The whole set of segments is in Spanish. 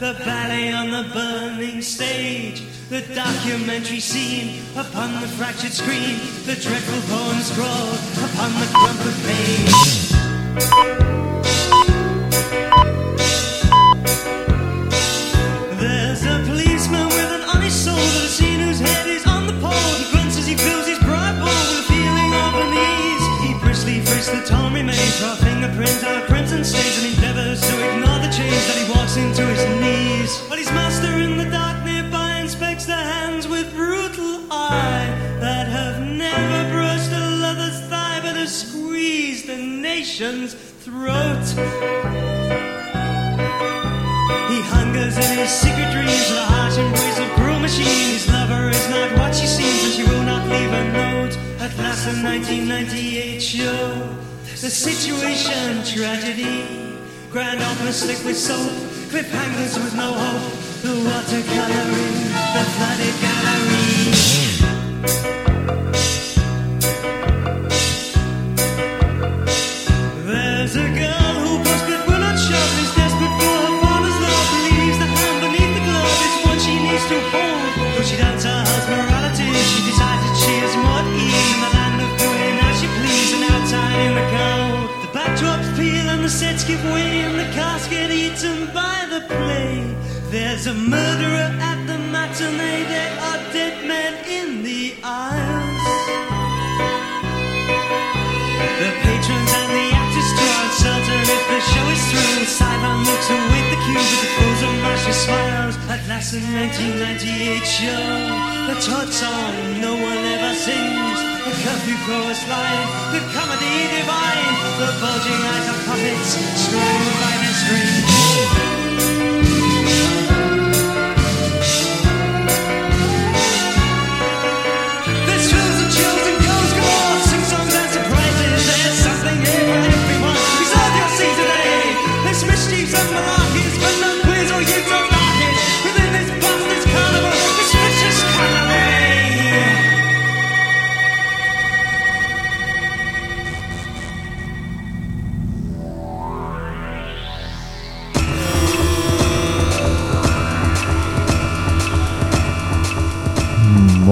the ballet on the burning stage, the documentary scene upon the fractured screen, the dreadful poem scrawled upon the crumpled page. There's a policeman with an honest soul that I've seen whose head is on the pole. He grunts as he fills frisks the torn remains, draw fingerprints out of crimson stains, and endeavors to ignore the change that he walks into his knees. But his master in the dark nearby inspects the hands with brutal eye that have never brushed a lover's thigh, but have squeezed a nation's throat. He hungers in his secret dreams the harsh embrace of cruel machine. His lover is not what she seems, and she will not leave a note. At last, the 1998 show, the situation tragedy. Grand opera slick with soap, cliffhangers with no hope. The watercoloring, the flooded gallery. There's a murderer at the matinee There are dead men in the aisles the patrons and the actors are uncertain if the show is through. Sideline looks await the cue with the pose of martial smiles. At last, the 1998 show, the Todd song no one ever sings. The curfew chorus line, the comedy divine, the bulging eyes of puppets strung by their strings.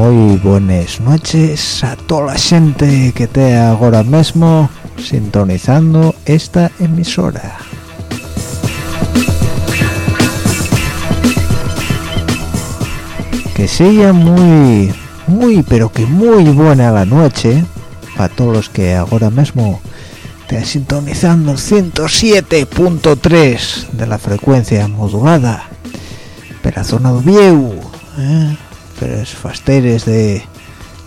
Muy buenas noches a toda la gente que te ahora mismo sintonizando esta emisora. Que sea muy, muy, pero que muy buena la noche para todos los que ahora mismo te sintonizando el 107.3 de la frecuencia modulada. Pero zona de Vieu, ¿eh? Es fasteres de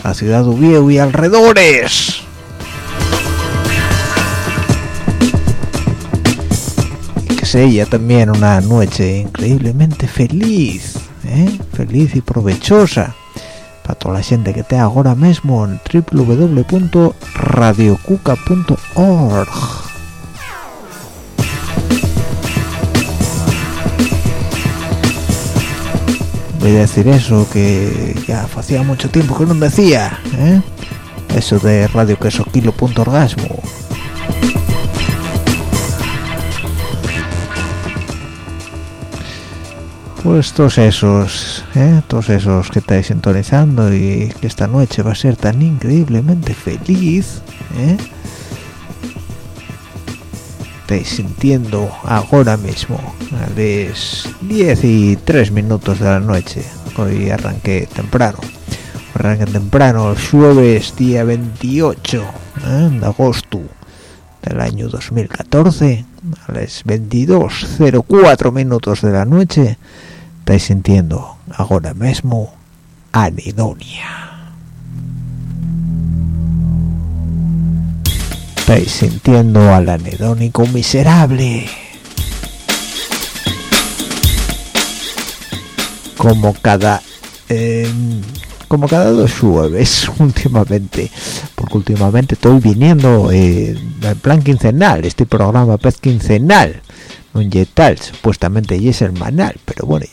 la ciudad de Ubieu y alrededores. Y que sea también una noche increíblemente feliz, ¿eh? feliz y provechosa para toda la gente que te ahora mismo en www.radiocuca.org. voy decir eso que ya hacía mucho tiempo que no decía ¿eh? eso de radio queso kilo punto orgasmo pues todos esos ¿eh? todos esos que estáis sintonizando y que esta noche va a ser tan increíblemente feliz ¿eh? Estáis sintiendo ahora mismo a las 10 y 3 minutos de la noche. Hoy arranqué temprano. Arranca temprano el jueves día 28 ¿eh? de agosto del año 2014 a las 22.04 minutos de la noche. Estáis sintiendo ahora mismo anidonia estáis sintiendo al anedónico miserable. Como cada eh, como cada dos jueves últimamente porque últimamente estoy viniendo eh, plan quincenal este programa pez quincenal un tal supuestamente y es semanal pero bueno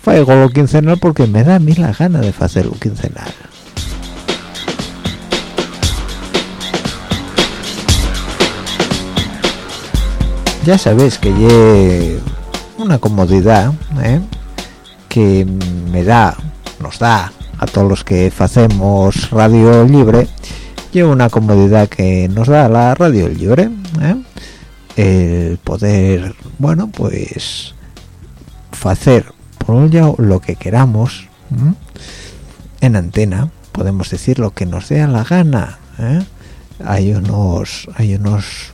faigo lo quincenal porque me da a mí la gana de hacerlo quincenal ya sabéis que lle una comodidad ¿eh? que me da nos da a todos los que hacemos radio libre y una comodidad que nos da la radio libre ¿eh? el poder bueno pues hacer por un lado lo que queramos en antena podemos decir lo que nos dé la gana ¿eh? hay unos hay unos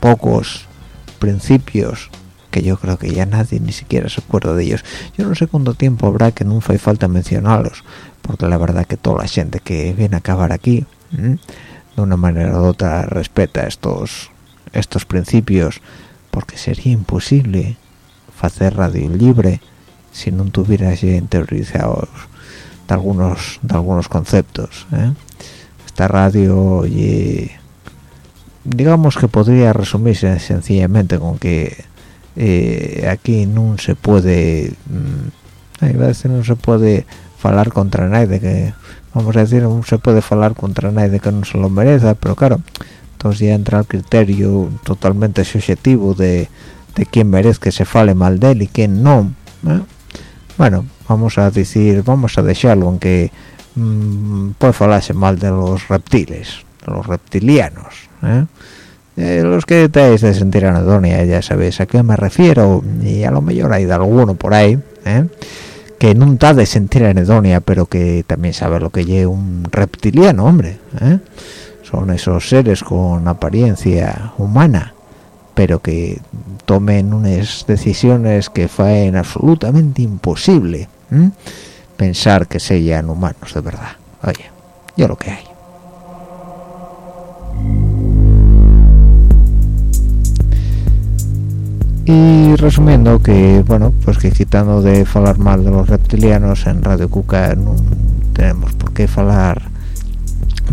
pocos principios que yo creo que ya nadie ni siquiera se acuerda de ellos. Yo no sé cuánto tiempo habrá que nunca hay falta mencionarlos, porque la verdad que toda la gente que viene a acabar aquí, de una manera u otra, respeta estos estos principios, porque sería imposible hacer radio libre si no tuvieras interiorizados de algunos de algunos conceptos. ¿eh? Esta radio y digamos que podría resumirse sencillamente con que eh, aquí no se puede mm, a veces no se puede hablar contra nadie que vamos a decir no se puede hablar contra nadie que no se lo merezca pero claro entonces ya entra el criterio totalmente subjetivo de, de quién merece que se fale mal de él y quién no bueno vamos a decir vamos a dejarlo aunque mmm, puede falarse mal de los reptiles de los reptilianos ¿eh? Eh, los que estáis de sentir anedonia ya sabéis a qué me refiero y a lo mejor hay de alguno por ahí ¿eh? que no está de sentir anedonia pero que también sabe lo que lleva un reptiliano hombre son esos seres con apariencia humana pero que tomen unas decisiones que faen absolutamente imposible pensar que sean humanos de verdad oye yo lo que hay y resumiendo que bueno pues que quitando de hablar mal de los reptilianos en Radio Cuca no tenemos por qué hablar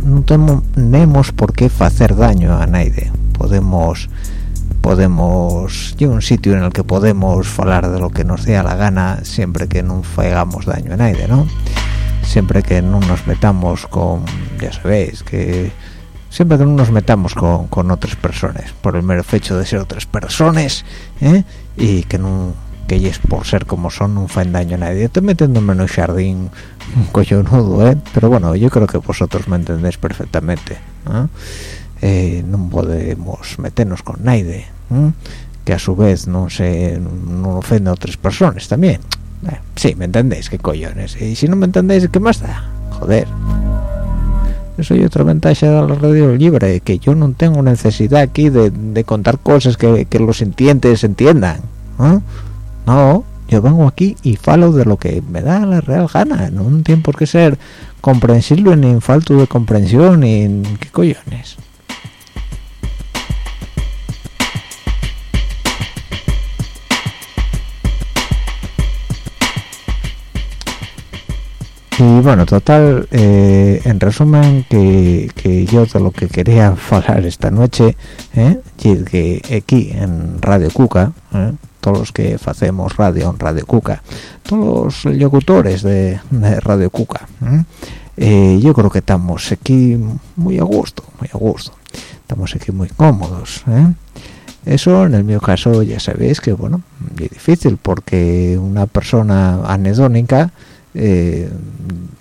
no tenemos por qué hacer daño a nadie. Podemos podemos llegar un sitio en el que podemos hablar de lo que nos dé la gana siempre que no hagamos daño a nadie no siempre que no nos metamos con ya sabéis que siempre que no nos metamos con, otras personas por el mero hecho de ser otras personas ¿eh? y que no que ellos por ser como son no faen daño a nadie. Estoy metiéndome en un jardín collonudo ¿eh? pero bueno yo creo que vosotros me entendéis perfectamente eh, no podemos meternos con nadie que a su vez no se no ofende a otras personas también. Sí me entendéis qué cojones. Y si no me entendéis qué más da joder eso es otra ventaja de la radio libre que yo no tengo necesidad aquí de, contar cosas que, los sintientes entiendan no yo vengo aquí y falo de lo que me da la real gana no tiene por qué ser comprensible ni falto de comprensión ni qué cojones y bueno total eh, en resumen que, que, yo de lo que quería hablar esta noche ¿eh? que aquí en Radio Cuca ¿eh? todos los que hacemos radio en Radio Cuca todos los locutores de, Radio Cuca ¿eh? yo creo que estamos aquí muy a gusto muy a gusto estamos aquí muy cómodos eso en el mío caso ya sabéis que bueno es difícil porque una persona anedónica eh,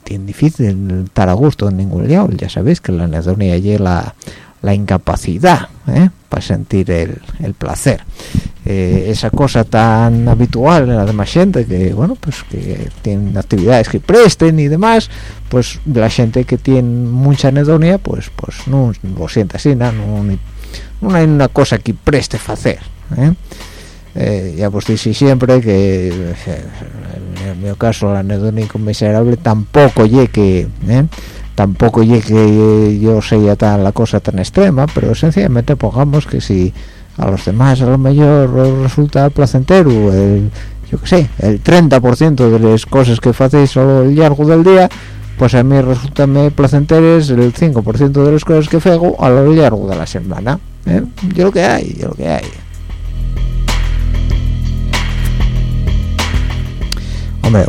tiene difícil estar a gusto en ningún lado ya sabéis que la anedonia es la, la incapacidad ¿eh? para sentir el, placer eh, esa cosa tan habitual en la demás gente que bueno pues que tienen actividades que presten y demás pues la gente que tiene mucha anedonia pues pues no lo siente así no, no, hay una cosa que preste hacer ¿eh? Eh, ya pues dice siempre que en mi caso la anedonia miserable tampoco llegue que tampoco llegue yo sea tan la cosa tan extrema pero sencillamente pongamos que si a los demás a lo mejor resulta placentero el, yo que sé el 30% de las cosas que hacéis a lo largo del día pues a mí resulta placenteres el 5% de las cosas que hago a lo largo de la semana ¿eh? yo lo que hay yo lo que hay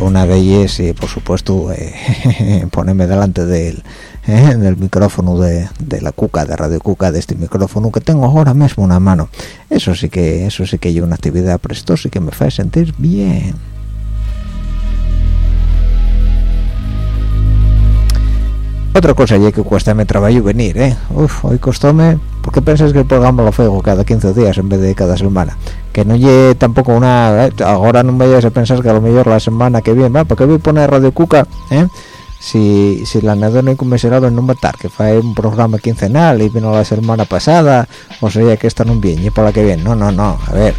una de ellas y por supuesto eh, ponerme delante del ¿eh? en el micrófono de, la cuca de radio cuca de este micrófono que tengo ahora mismo una mano eso sí que eso sí que hay una actividad prestosa y que me hace sentir bien otra cosa ya que cuesta me trabajo venir eh Uf, hoy costóme ¿por qué pensás que el programa lo fuego cada 15 días en vez de cada semana? que no llegue tampoco una eh, ahora no vayas a pensar que a lo mejor la semana que viene va porque voy a poner radio cuca eh si, si la nada no inconmensurable no matar que fue un programa quincenal y vino la semana pasada o sea que esta no viene y por la que viene no no no a ver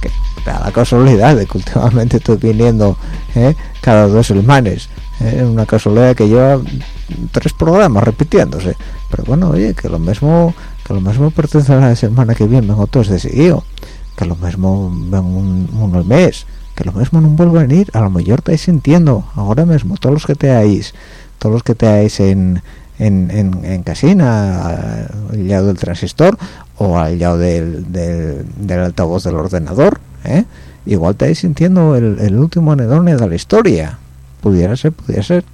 que la casualidad de que últimamente estoy viniendo ¿eh? cada dos semanas ¿eh? una casualidad que lleva tres programas repitiéndose. Pero bueno oye que lo mismo que lo mismo pertenece a la semana que viene vengo todos decidido. Que lo mismo ven un, uno al mes que lo mismo no vuelvo a venir. A lo mejor estáis sintiendo ahora mismo todos los que te hayáis todos los que te hayáis en en, en, casina al lado del transistor o al lado del, del, altavoz del ordenador ¿eh? igual estáis sintiendo el, último anedone de la historia. Pudiera ser pudiera ser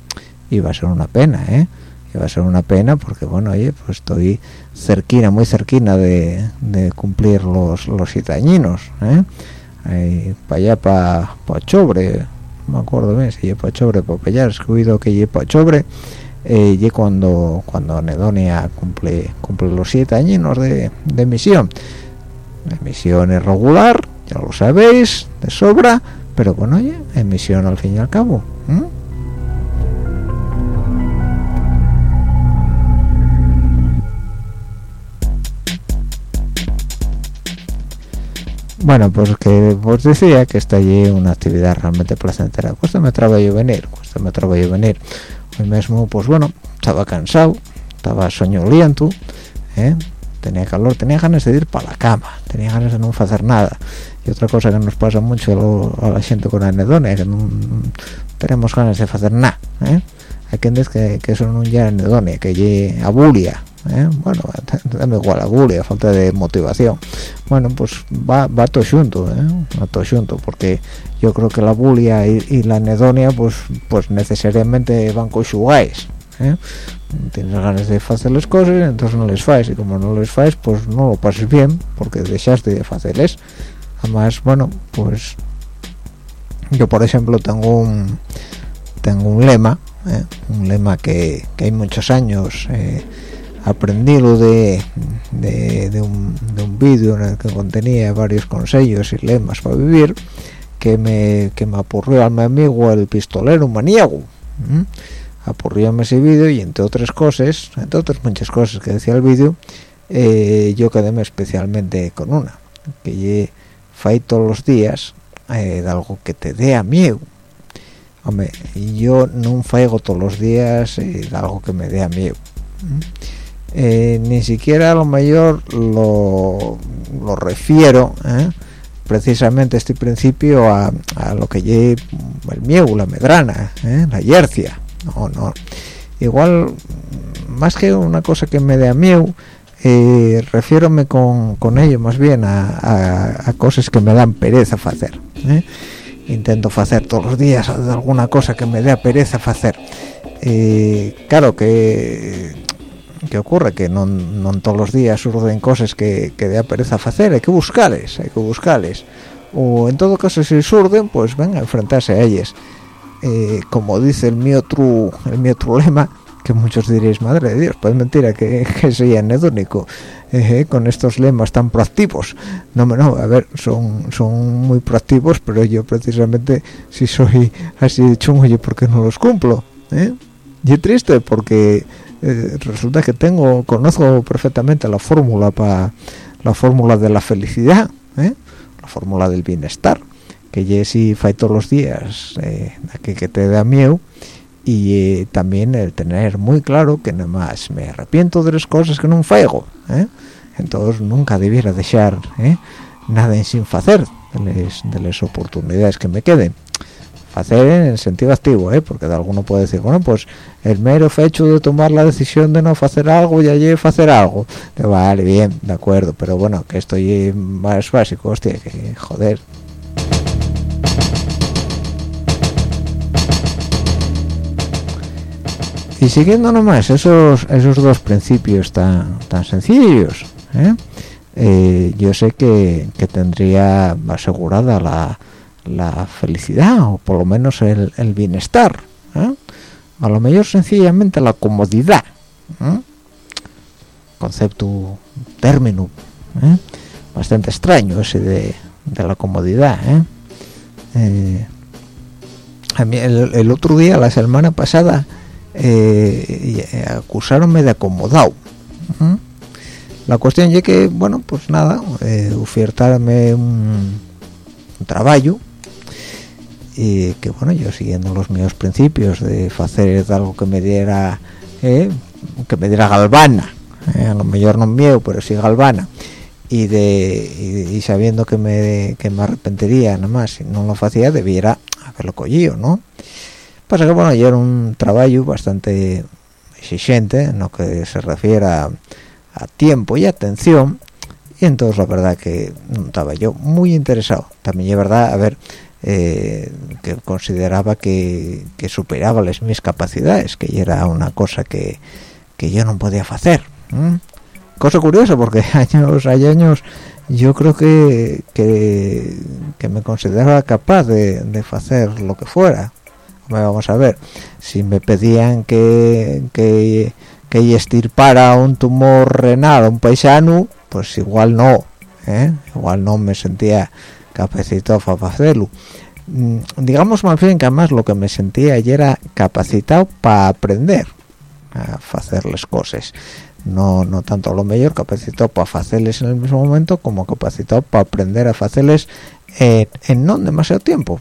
y va a ser una pena ¿eh? y va a ser una pena porque bueno oye pues estoy cerquina muy cerquina de, cumplir los los siete añinos ¿eh? para allá para pa no me acuerdo bien si para Chobre para escuido que lleva para eh, y cuando cuando Anedonia cumple cumple los siete años de, de misión la misión es regular ya lo sabéis de sobra pero bueno oye emisión al fin y al cabo bueno pues que os decía que está allí una actividad realmente placentera cuesta me trabajo venir cuesta me trabajo venir hoy mismo pues bueno estaba cansado estaba soñoliento ¿eh? tenía calor tenía ganas de ir para la cama tenía ganas de no hacer nada y otra cosa que nos pasa mucho a la gente con anedonia que no, tenemos ganas de hacer nada ¿eh? hay quien dice que, que eso no ya anedonia que es abulia ¿eh? bueno dame igual a falta de motivación bueno pues va, va todo junto ¿eh? va todo junto porque yo creo que la bulia y, la anedonia pues pues necesariamente van con ¿eh? tienes ganas de hacer las cosas entonces no les faes y como no les faes pues no lo pases bien porque dejaste de hacerles además bueno pues yo por ejemplo tengo un tengo un lema ¿eh? un lema que, que hay muchos años eh, aprendido de, de, un, de un vídeo en el que contenía varios consejos y lemas para vivir que me, que me apurrió a mi amigo el pistolero maníaco apurrióme ese vídeo y entre otras cosas entre otras muchas cosas que decía el vídeo eh, yo quedéme especialmente con una que ye fai todos los días eh, de algo que te dé a miedo hombre yo no faigo todos los días eh, de algo que me dé a miedo eh, ni siquiera a lo mayor lo, lo refiero ¿eh? precisamente este principio a, lo que lleve el miedo, la medrana, ¿eh? la inercia. No, no. Igual, más que una cosa que me dé a miedo, eh, refiérome con, con, ello más bien a, a, cosas que me dan pereza hacer. Intento hacer todos los días alguna cosa que me dé pereza hacer. claro que ¿Qué ocurre? Que no, todos los días surgen cosas que, que da pereza hacer, hay que buscarles, hay que buscarles. O en todo caso si surgen, pues venga enfrentarse a ellas. Eh, como dice el mío, el mío lema, que muchos diréis madre de Dios pues mentira que, que sea anedónico eh, con estos lemas tan proactivos no no a ver son son muy proactivos pero yo precisamente si soy así de chungo yo porque no los cumplo ¿eh? y triste porque eh, resulta que tengo conozco perfectamente la fórmula para la fórmula de la felicidad ¿eh? la fórmula del bienestar que ya si todos los días eh, que, te da miedo y eh, también el tener muy claro que nada más me arrepiento de las cosas que no faigo ¿eh? entonces nunca debiera dejar nada en sin hacer de las oportunidades que me queden hacer en el sentido activo ¿eh? porque de alguno puede decir bueno pues el mero hecho de tomar la decisión de no hacer algo y allí hacer algo vale bien de acuerdo pero bueno que estoy más básico hostia que joder y siguiendo nomás esos esos dos principios tan tan sencillos ¿eh? Eh, yo sé que, que, tendría asegurada la, la, felicidad o por lo menos el, el bienestar ¿eh? a lo mejor sencillamente la comodidad concepto término bastante extraño ese de, de la comodidad a mí el, el, otro día la semana pasada eh, acusaronme de acomodado la cuestión es que bueno pues nada eh, ofertarme un trabajo y que bueno yo siguiendo los míos principios de hacer algo que me diera eh, que me diera galvana eh, a lo mejor no miedo pero sí galvana y de y, y, sabiendo que me que me arrepentiría nada más si no lo hacía debiera haberlo cogido no pasa que bueno yo era un trabajo bastante exigente en lo que se refiere a, a, tiempo y atención y entonces la verdad que no estaba yo muy interesado. También es verdad a ver eh, que consideraba que, superaba las mis capacidades que era una cosa que, que yo no podía hacer cosa curiosa porque años hay años yo creo que, que, que me consideraba capaz de, de hacer lo que fuera vamos a ver si me pedían que que, que estirpara un tumor renal a un paisano pues igual no ¿eh? igual no me sentía capacitado para hacerlo mm, digamos más bien que además lo que me sentía y era capacitado para aprender a hacer las cosas. No no tanto lo mejor capacitado para hacerles en el mismo momento como capacitado para aprender a hacerles en, en no demasiado tiempo.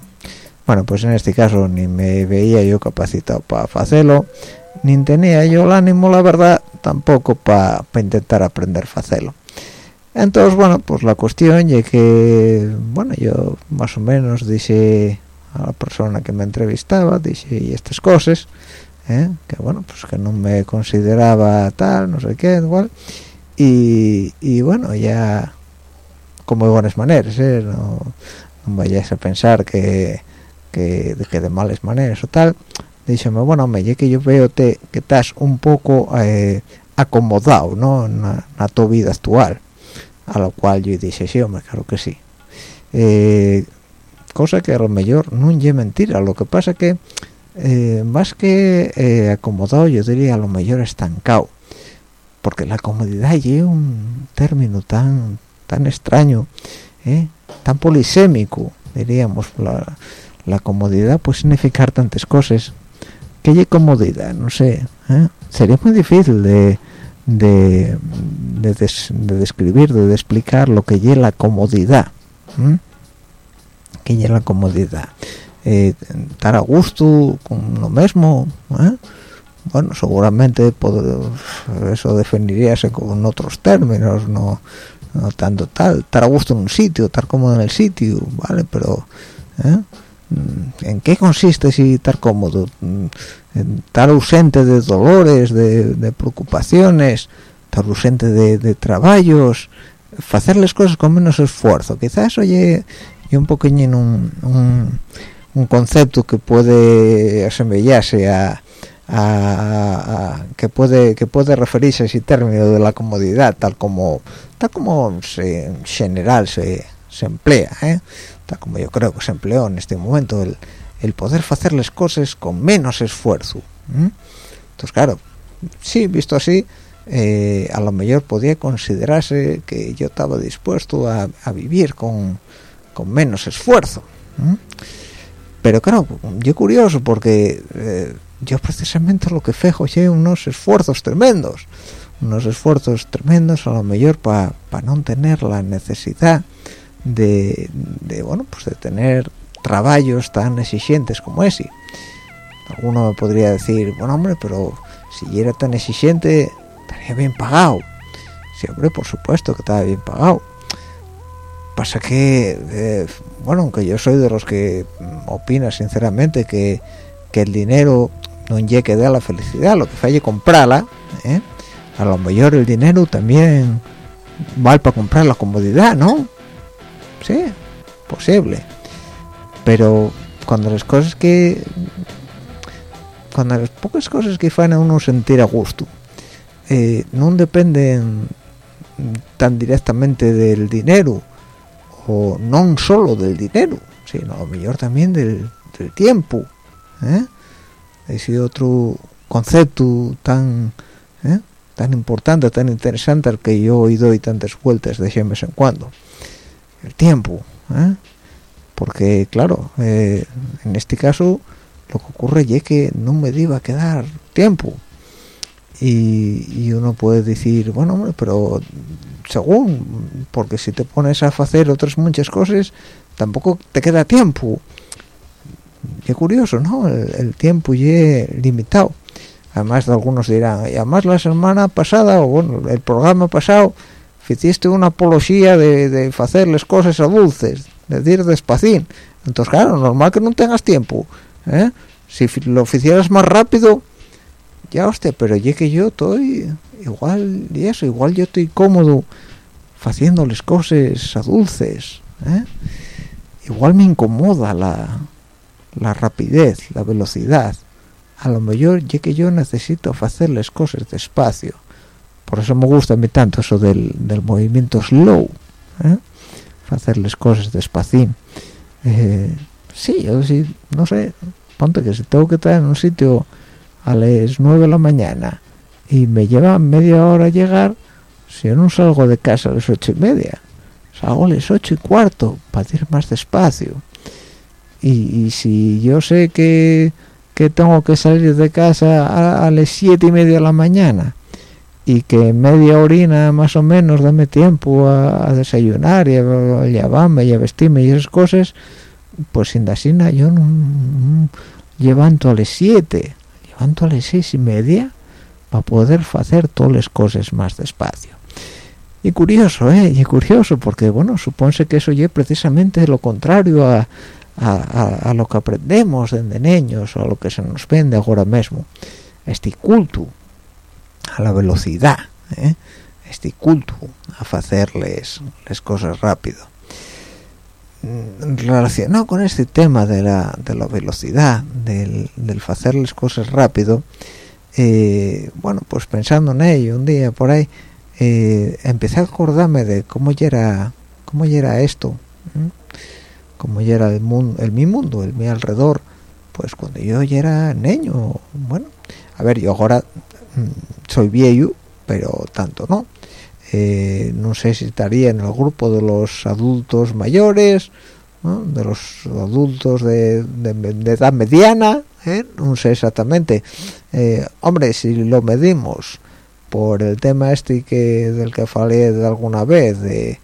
Bueno pues en este caso ni me veía yo capacitado para hacerlo ni tenía yo el ánimo la verdad tampoco para intentar aprender a hacerlo entonces bueno pues la cuestión es que bueno yo más o menos dije a la persona que me entrevistaba dije y estas cosas ¿eh? que bueno pues que no me consideraba tal no sé qué igual y, y bueno ya como de buenas maneras ¿eh? no, no vayáis a pensar que que, de malas maneras o tal díxeme, bueno, me que yo veo te, que estás un poco eh, acomodado ¿no? na, na tu vida actual a lo cual yo dije, sí, hombre, claro que sí. Eh, cosa que a lo mejor no es mentira. Lo que pasa que eh, más que eh, acomodado yo diría a lo mejor estancado. Porque la comodidad es un término tan tan extraño tan polisémico diríamos. La, comodidad puede significar tantas cosas. ¿qué hay comodidad? no sé sería muy difícil de de, de, de, describir, de, explicar lo que es la comodidad ¿eh? que es la comodidad estar a gusto con lo mismo ¿eh? bueno, seguramente eso definiríase con otros términos no, no tanto tal, estar a gusto en un sitio, estar cómodo en el sitio, vale, pero ¿eh? Mm, ¿en qué consiste si estar cómodo? Mm, estar ausente de dolores, de, de preocupaciones, estar ausente de, de, trabajos, hacer las cosas con menos esfuerzo. Quizás oye un poquillo un, un, un, concepto que puede asemellarse a, a, a, que puede que puede referirse a ese término de la comodidad tal como tal como se, en general se, se emplea ¿eh? Tal como yo creo que se empleó en este momento el, el poder hacer las cosas con menos esfuerzo ¿eh? entonces claro sí visto así eh, a lo mejor podía considerarse que yo estaba dispuesto a, vivir con, menos esfuerzo pero claro yo curioso porque eh, yo precisamente lo que fejo es unos esfuerzos tremendos unos esfuerzos tremendos a lo mejor para no tener la necesidad de, bueno pues de tener trabajos tan exigentes como ese. Alguno podría decir bueno hombre pero si era tan exigente estaría bien pagado sí hombre por supuesto que estaba bien pagado. Pasa que eh, bueno aunque yo soy de los que opina sinceramente que, que el dinero no llegue dé la felicidad lo que falle comprarla ¿eh? a lo mejor el dinero también vale para comprar la comodidad no sí posible pero cuando las cosas que cuando las pocas cosas que fan a uno sentir a gusto eh, no dependen tan directamente del dinero o no solo del dinero sino lo mejor también del, tiempo ¿eh? es otro concepto tan ¿eh? tan importante tan interesante al que yo hoy doy tantas vueltas de vez en cuando el tiempo ¿eh? porque claro en este caso lo que ocurre es que no me iba a quedar tiempo. Y, uno puede decir bueno pero según porque si te pones a hacer otras muchas cosas tampoco te queda tiempo qué curioso no el, tiempo ya limitado. Además de algunos dirán y además la semana pasada o bueno el programa pasado hiciste una apología de, de hacerles cosas a dulces de decir despacín entonces claro normal que no tengas tiempo ¿eh? si lo hicieras más rápido ya usted pero ya que yo estoy igual y eso igual yo estoy cómodo haciéndoles cosas a dulces ¿eh? igual me incomoda la, la rapidez la velocidad a lo mejor ya que yo necesito hacerles cosas despacio por eso me gusta a mí tanto eso del, del movimiento slow ¿eh? hacerles cosas despacín eh, sí yo sí no sé ponte que si tengo que estar en un sitio a las 9 de la mañana y me lleva media hora llegar si yo no salgo de casa a las ocho y media salgo a las ocho y cuarto para ir más despacio y, si yo sé que, que, tengo que salir de casa a, las siete y media de la mañana y que media orina más o menos dame tiempo a, desayunar y a, llevarme y a vestirme y esas cosas pues sin dasina yo no, llevanto a las siete levanto a las seis y media para poder hacer todas las cosas más despacio. Y curioso eh y curioso porque bueno supónse que eso es precisamente lo contrario a, a, lo que aprendemos desde niños o a lo que se nos vende ahora mismo. Este culto a la velocidad ¿eh? este culto a hacerles las cosas rápido. Relacionado con este tema de la, de la velocidad, del, del hacer las cosas rápido, eh, bueno, pues pensando en ello un día por ahí, eh, empecé a acordarme de cómo ya era, cómo era esto, cómo ya era el mundo, el mi mundo, el mi alrededor, pues cuando yo ya era niño, bueno, a ver, yo ahora mm, soy viejo, pero tanto no, eh, no sé si estaría en el grupo de los adultos mayores de los adultos de, edad mediana ¿eh? no sé exactamente. Eh, hombre si lo medimos por el tema este que del que falé de alguna vez de,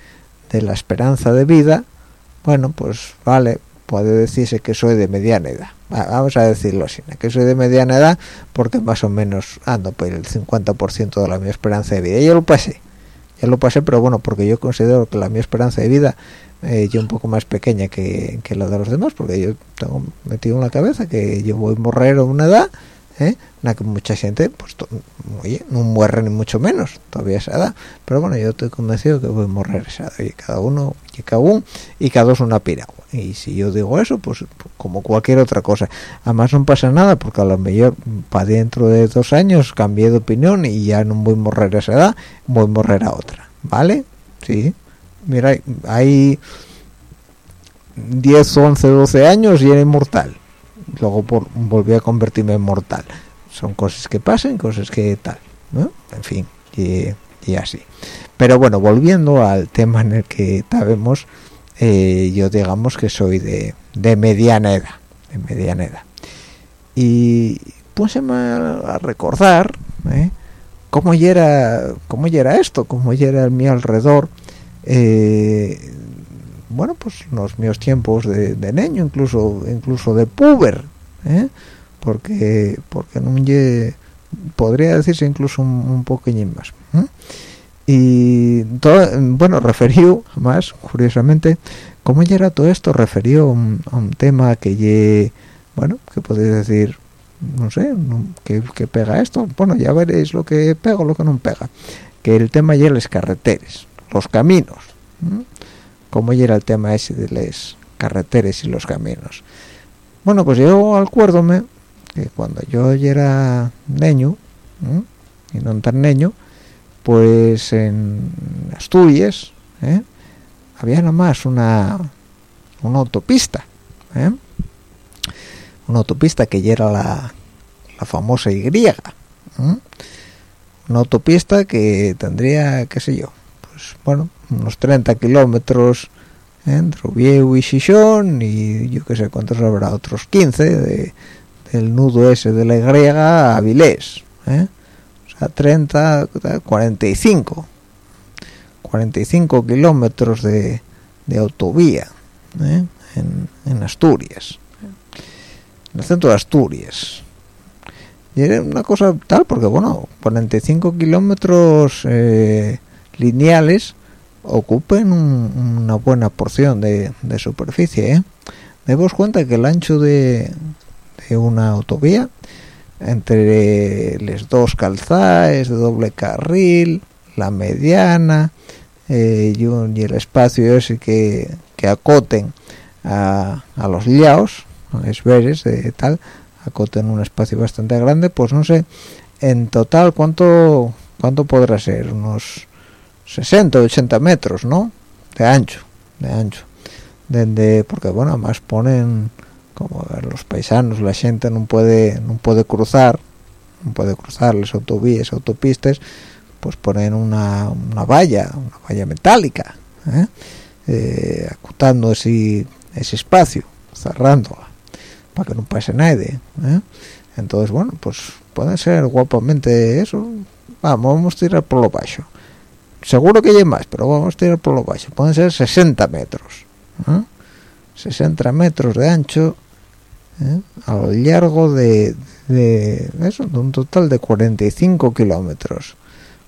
la esperanza de vida bueno pues vale puede decirse que soy de mediana edad. Vamos a decirlo así que soy de mediana edad porque más o menos ando por el 50% de la mi esperanza de vida. Yo lo pasé ya lo pasé pero bueno porque yo considero que la mi esperanza de vida eh, yo un poco más pequeña que, que, la de los demás porque yo tengo metido en la cabeza que yo voy a morrer a una edad ¿eh? la que mucha gente pues oye no muere ni mucho menos todavía esa edad. Pero bueno yo estoy convencido que voy a morrer esa edad y cada uno y cada uno y cada dos una piragua y si yo digo eso pues como cualquier otra cosa. Además no pasa nada porque a lo mejor para dentro de dos años cambié de opinión y ya no voy a morrer a esa edad voy a morrer a otra ¿vale? sí. Mira hay 10, 11, 12 años y era inmortal luego por, volví a convertirme en mortal. Son cosas que pasan cosas que tal ¿no? en fin y, y, así. Pero bueno volviendo al tema en el que estábamos eh, yo digamos que soy de, de mediana edad de mediana edad. Y puse a recordar ¿eh? cómo era cómo era esto cómo era el mi alrededor eh, bueno pues los míos tiempos de, de niño incluso incluso de puber porque porque no podría decirse incluso un, un poquillín más y bueno referió más curiosamente cómo era todo esto referió un, a un tema que ye, bueno que podéis decir no sé que, pega esto. Bueno ya veréis lo que pega o lo que no pega. Que el tema ya las carreteras los caminos cómo ya era el tema ese de las carreteras y los caminos. Bueno pues yo acuérdome que cuando yo ya era niño y no tan niño pues en Asturias ¿eh? había nada más una una autopista ¿eh? una autopista que ya era la, la famosa Y una autopista que tendría qué sé yo pues bueno unos 30 kilómetros ¿eh? entre Oviedo y Xixón y yo qué sé cuántos habrá otros 15 de, del nudo ese de la Y a Avilés ¿eh? O sea 30 45 45 kilómetros de, de autovía ¿eh? en, en, Asturias en el centro de Asturias y era una cosa tal porque bueno 45 kilómetros eh, lineales ocupen un, una buena porción de, de superficie ¿eh? cuenta que el ancho de, de una autovía entre los dos calzaes de doble carril la mediana eh, y, un, y, el espacio ese que, que acoten a, a los liaos es veres de tal acoten un espacio bastante grande pues no sé en total cuánto cuánto podrá ser unos 60 80 metros no de ancho de ancho. Porque bueno además ponen como los paisanos la gente no puede no puede cruzar no puede cruzar las autovías autopistas pues ponen una, una valla una valla metálica ¿eh? Eh, acotando ese, ese espacio cerrándola para que no pase nadie ¿eh? entonces bueno pues puede ser guapamente eso vamos, vamos a tirar por lo bajo seguro que hay más pero vamos a tirar por lo bajo pueden ser 60 metros 60 metros de ancho ¿eh? a lo largo de, de eso de un total de 45 kilómetros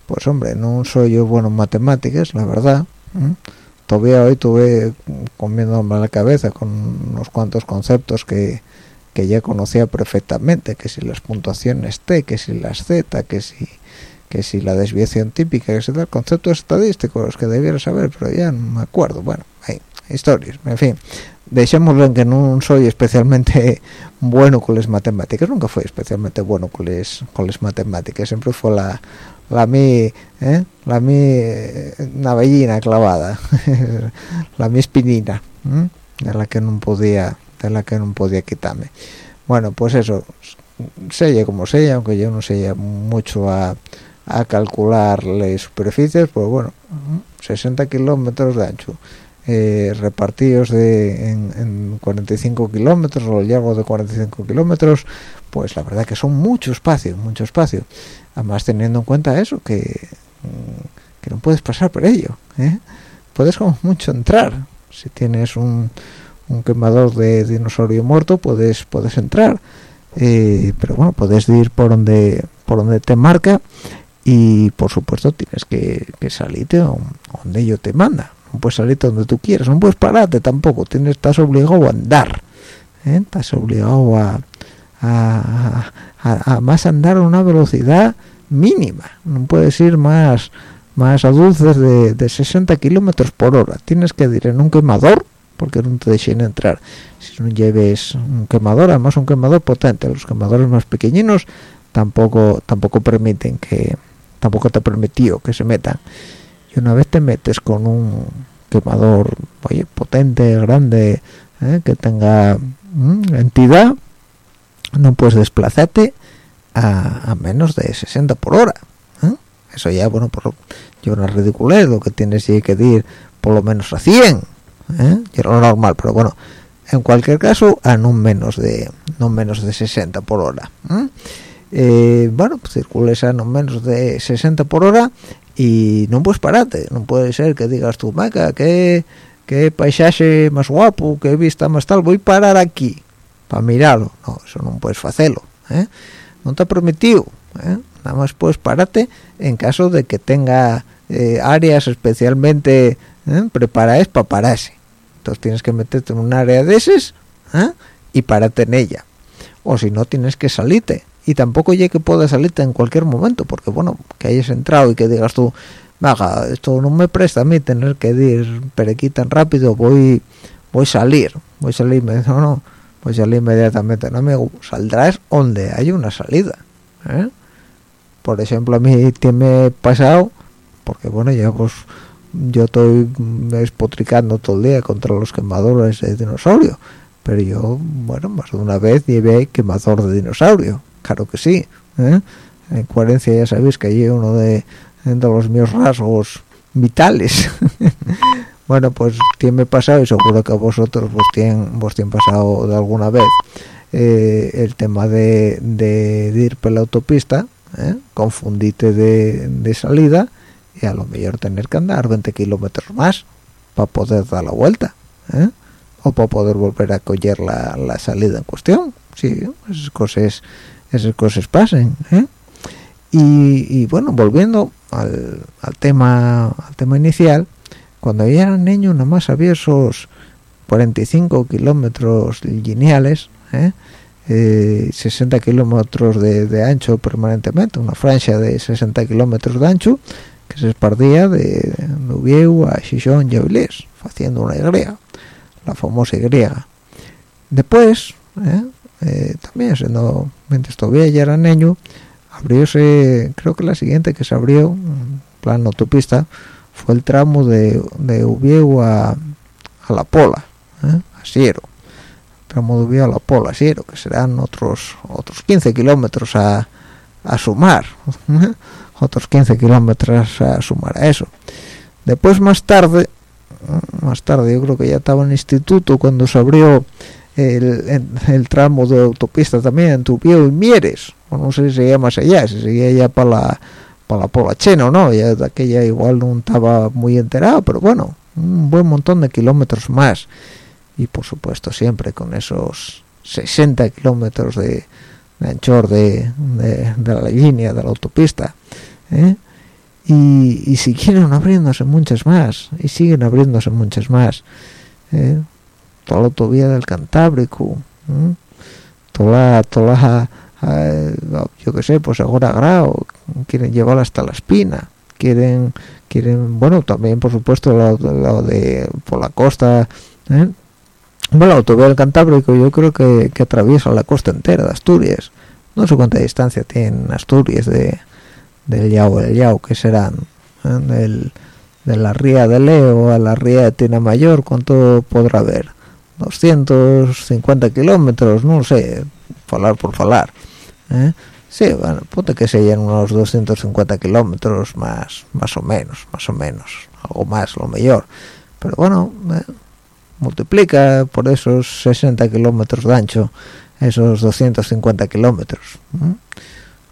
pues hombre no soy yo bueno en matemáticas la verdad ¿eh? todavía hoy tuve comiéndome la cabeza con unos cuantos conceptos que, que ya conocía perfectamente que si las puntuaciones T que si las Z que si que si la desviación típica que si tal conceptos estadísticos que debiera saber pero ya no me acuerdo bueno hay historias en fin dejémoslo en que no soy especialmente bueno con las matemáticas nunca fui especialmente bueno con las con las matemáticas siempre fue la la mi ¿eh? la mi eh, navallina clavada la mi espinina ¿eh? de la que no podía de la que no podía quitarme bueno pues eso sella como sella aunque yo no sé mucho a, a calcular las superficies pues bueno 60 kilómetros de ancho eh, repartidos de, en, en 45 kilómetros o largo de 45 kilómetros pues la verdad que son mucho espacio mucho espacio. Además teniendo en cuenta eso que, mm, que no puedes pasar por ello ¿eh? puedes como mucho entrar. Si tienes un, un quemador de dinosaurio muerto puedes puedes entrar. Eh, pero bueno puedes ir por donde por donde te marca y por supuesto tienes que, que salirte donde ello te manda no puedes salirte donde tú quieras no puedes pararte tampoco tienes estás obligado a andar ¿eh? estás obligado a a, a, más andar a una velocidad mínima. No puedes ir más más a dulces de, de 60 kilómetros por hora. Tienes que ir en un quemador porque no te dejen entrar. Si no lleves un quemador además un quemador potente los quemadores más pequeñinos tampoco tampoco permiten que tampoco te permitió que se metan y una vez te metes con un quemador oye potente grande ¿eh? que tenga entidad no puedes desplazarte a, menos de 60 por hora ¿eh? eso ya bueno por yo una ridiculez lo que tienes que ir por lo menos a 100 ¿eh? y era lo normal pero bueno en cualquier caso a no menos de no menos de 60 por hora ¿eh? bueno circules a no menos de 60 por hora y no puedes pararte. No puede ser que digas tú maca que qué paisaje más guapo qué vista más tal voy a parar aquí para mirarlo no eso no puedes hacerlo ¿eh? no te ha permitido ¿eh? nada más puedes pararte en caso de que tenga eh, áreas especialmente preparadas para pararse. Entonces tienes que meterte en un área de esas y pararte en ella. O si no tienes que salirte y tampoco ya que puedas salirte en cualquier momento porque bueno que hayas entrado y que digas tú vaga esto no me presta a mí tener que ir pero aquí tan rápido voy voy a salir voy a salir me no no pues salir inmediatamente no amigo saldrás donde hay una salida ¿eh? por ejemplo a mí tiene pasado porque bueno ya pues yo estoy espotricando todo el día contra los quemadores de dinosaurio pero yo bueno más de una vez llevé quemador de dinosaurio claro que sí ¿eh? en coherencia ya sabéis que hay uno de, de los míos rasgos vitales bueno pues tiene pasado y seguro que a vosotros vos tienen vos tienen pasado de alguna vez eh, el tema de, de, ir por la autopista ¿eh? confundite de, salida y a lo mejor tener que andar 20 kilómetros más para poder dar la vuelta ¿eh? o para poder volver a coger la, la salida en cuestión sí esas cosas esas cosas pasen y, y, bueno volviendo al, al tema al tema inicial cuando yo era niño nada más había esos 45 kilómetros lineales 60 ¿eh? eh, kilómetros de, ancho permanentemente una franja de 60 kilómetros de ancho que se espardía de Nubieu a Xixón y Avilés haciendo una Y la famosa Y después ¿eh? También siendo mientras todavía ya era niño abrióse creo que la siguiente que se abrió plan autopista fue el tramo de, de Ubieu a, a La Pola, ¿eh? a Siero. Tramo de Ubieu a La Pola, a Siero, que serán otros otros 15 kilómetros a, a sumar. ¿eh? Otros 15 kilómetros a sumar a eso. Después más tarde, más tarde yo creo que ya estaba en instituto cuando se abrió el, el, tramo de autopista también Ubieu y Mieres. O no sé si se llama más allá, si seguía ya para la la población no ya de aquella igual no estaba muy enterado pero bueno un buen montón de kilómetros más y por supuesto siempre con esos 60 kilómetros de, anchor de, de, la línea de la autopista ¿eh? y, y siguieron abriéndose muchas más y siguen abriéndose muchas más ¿eh? Toda la autovía del Cantábrico toda, toda eh, yo qué sé, pues ahora grado, quieren llevarla hasta la espina, quieren, quieren, bueno, también por supuesto lo, de por la costa, ¿eh? bueno, la autovía del Cantábrico yo creo que, atraviesa la costa entera de Asturias, no sé cuánta distancia tienen Asturias de del Yao, el Yao, que serán ¿eh? de la ría de Leo a la ría de Tina Mayor, ¿cuánto podrá haber? 250 kilómetros, no sé, falar por falar. ¿eh? sí bueno puede que sean unos 250 kilómetros más más o menos más o menos algo más lo mejor pero bueno ¿eh? multiplica por esos 60 kilómetros de ancho esos 250 kilómetros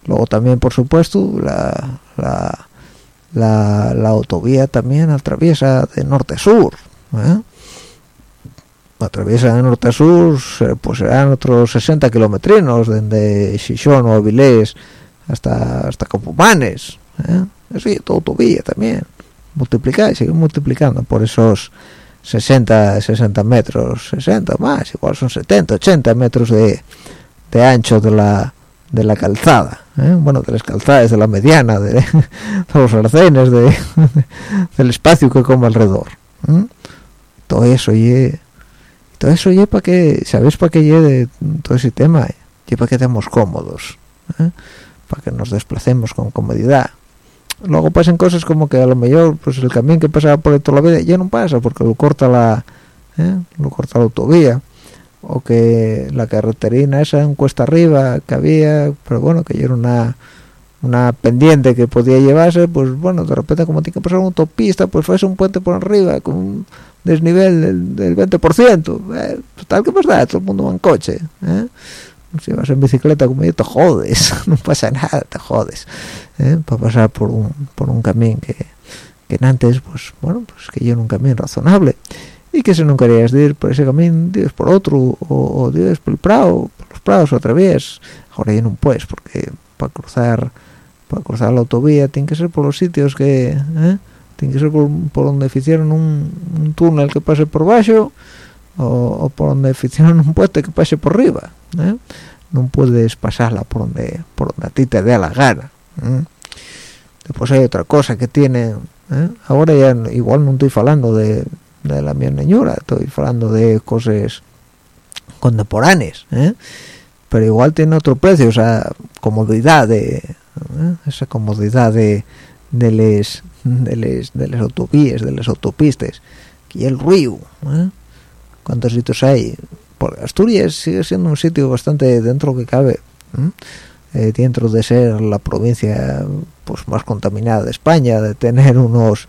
luego también por supuesto la, la, la, autovía también atraviesa de norte a sur ¿eh? Atraviesa de norte a sur pues serán otros 60 kilometrinos desde Xixón o Avilés hasta hasta Campomanes ¿eh? y todo autovía también multiplicar y seguir multiplicando por esos 60 60 metros 60 más igual son 70 80 metros de, de ancho de la de la calzada ¿eh? bueno de las calzadas de la mediana de, los arcenes de, del espacio que como alrededor ¿eh? todo eso y todo eso ya para que sabes para qué lleve todo ese tema y para que estemos cómodos ¿eh? para que nos desplacemos con comodidad luego pasan cosas como que a lo mejor pues el camión que pasaba por toda la vida ya no pasa porque lo corta la ¿eh? lo corta la autovía o que la carreterina esa en cuesta arriba que había pero bueno que era una una pendiente que podía llevarse pues bueno de repente como tiene que pasar una autopista pues fuese un puente por arriba con desnivel del, 20% eh, tal que pasa todo el mundo va en coche ¿eh? si vas en bicicleta como yo te jodes no pasa nada te jodes ¿eh? para pasar por un por un camino que, que antes pues bueno pues que yo en un camino razonable y que si no querías ir por ese camino dios por otro o, o dios por el prado por los prados otra vez ahora ya no puedes porque para cruzar para cruzar la autovía tiene que ser por los sitios que ¿eh? Tiene que ser por, donde hicieron un, túnel que pase por bajo o, por donde hicieron un puente que pase por arriba ¿eh? no puedes pasarla por donde por donde a ti te dé la gana ¿eh? después hay otra cosa que tiene ahora ya igual no estoy hablando de, de la mía niñura estoy hablando de cosas contemporáneas pero igual tiene otro precio o comodidad de ¿eh? esa comodidad de de les de les de las autovías de las autopistas y el río ¿eh? cuántos sitios hay por Asturias sigue siendo un sitio bastante dentro que cabe ¿eh? dentro de ser la provincia pues más contaminada de España de tener unos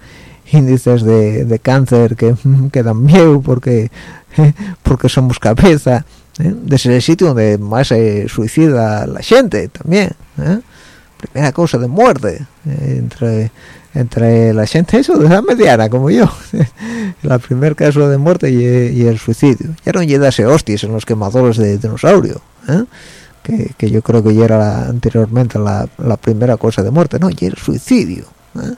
índices de, de cáncer que, que dan miedo porque porque somos cabeza de ser el sitio donde más se suicida la gente también primera causa de muerte eh, entre entre la gente eso de la mediana como yo la primer caso de muerte y, el suicidio ya no llegase hostias en los quemadores de dinosaurio ¿eh? que, yo creo que ya era anteriormente la, la, primera cosa de muerte no y el suicidio ¿eh?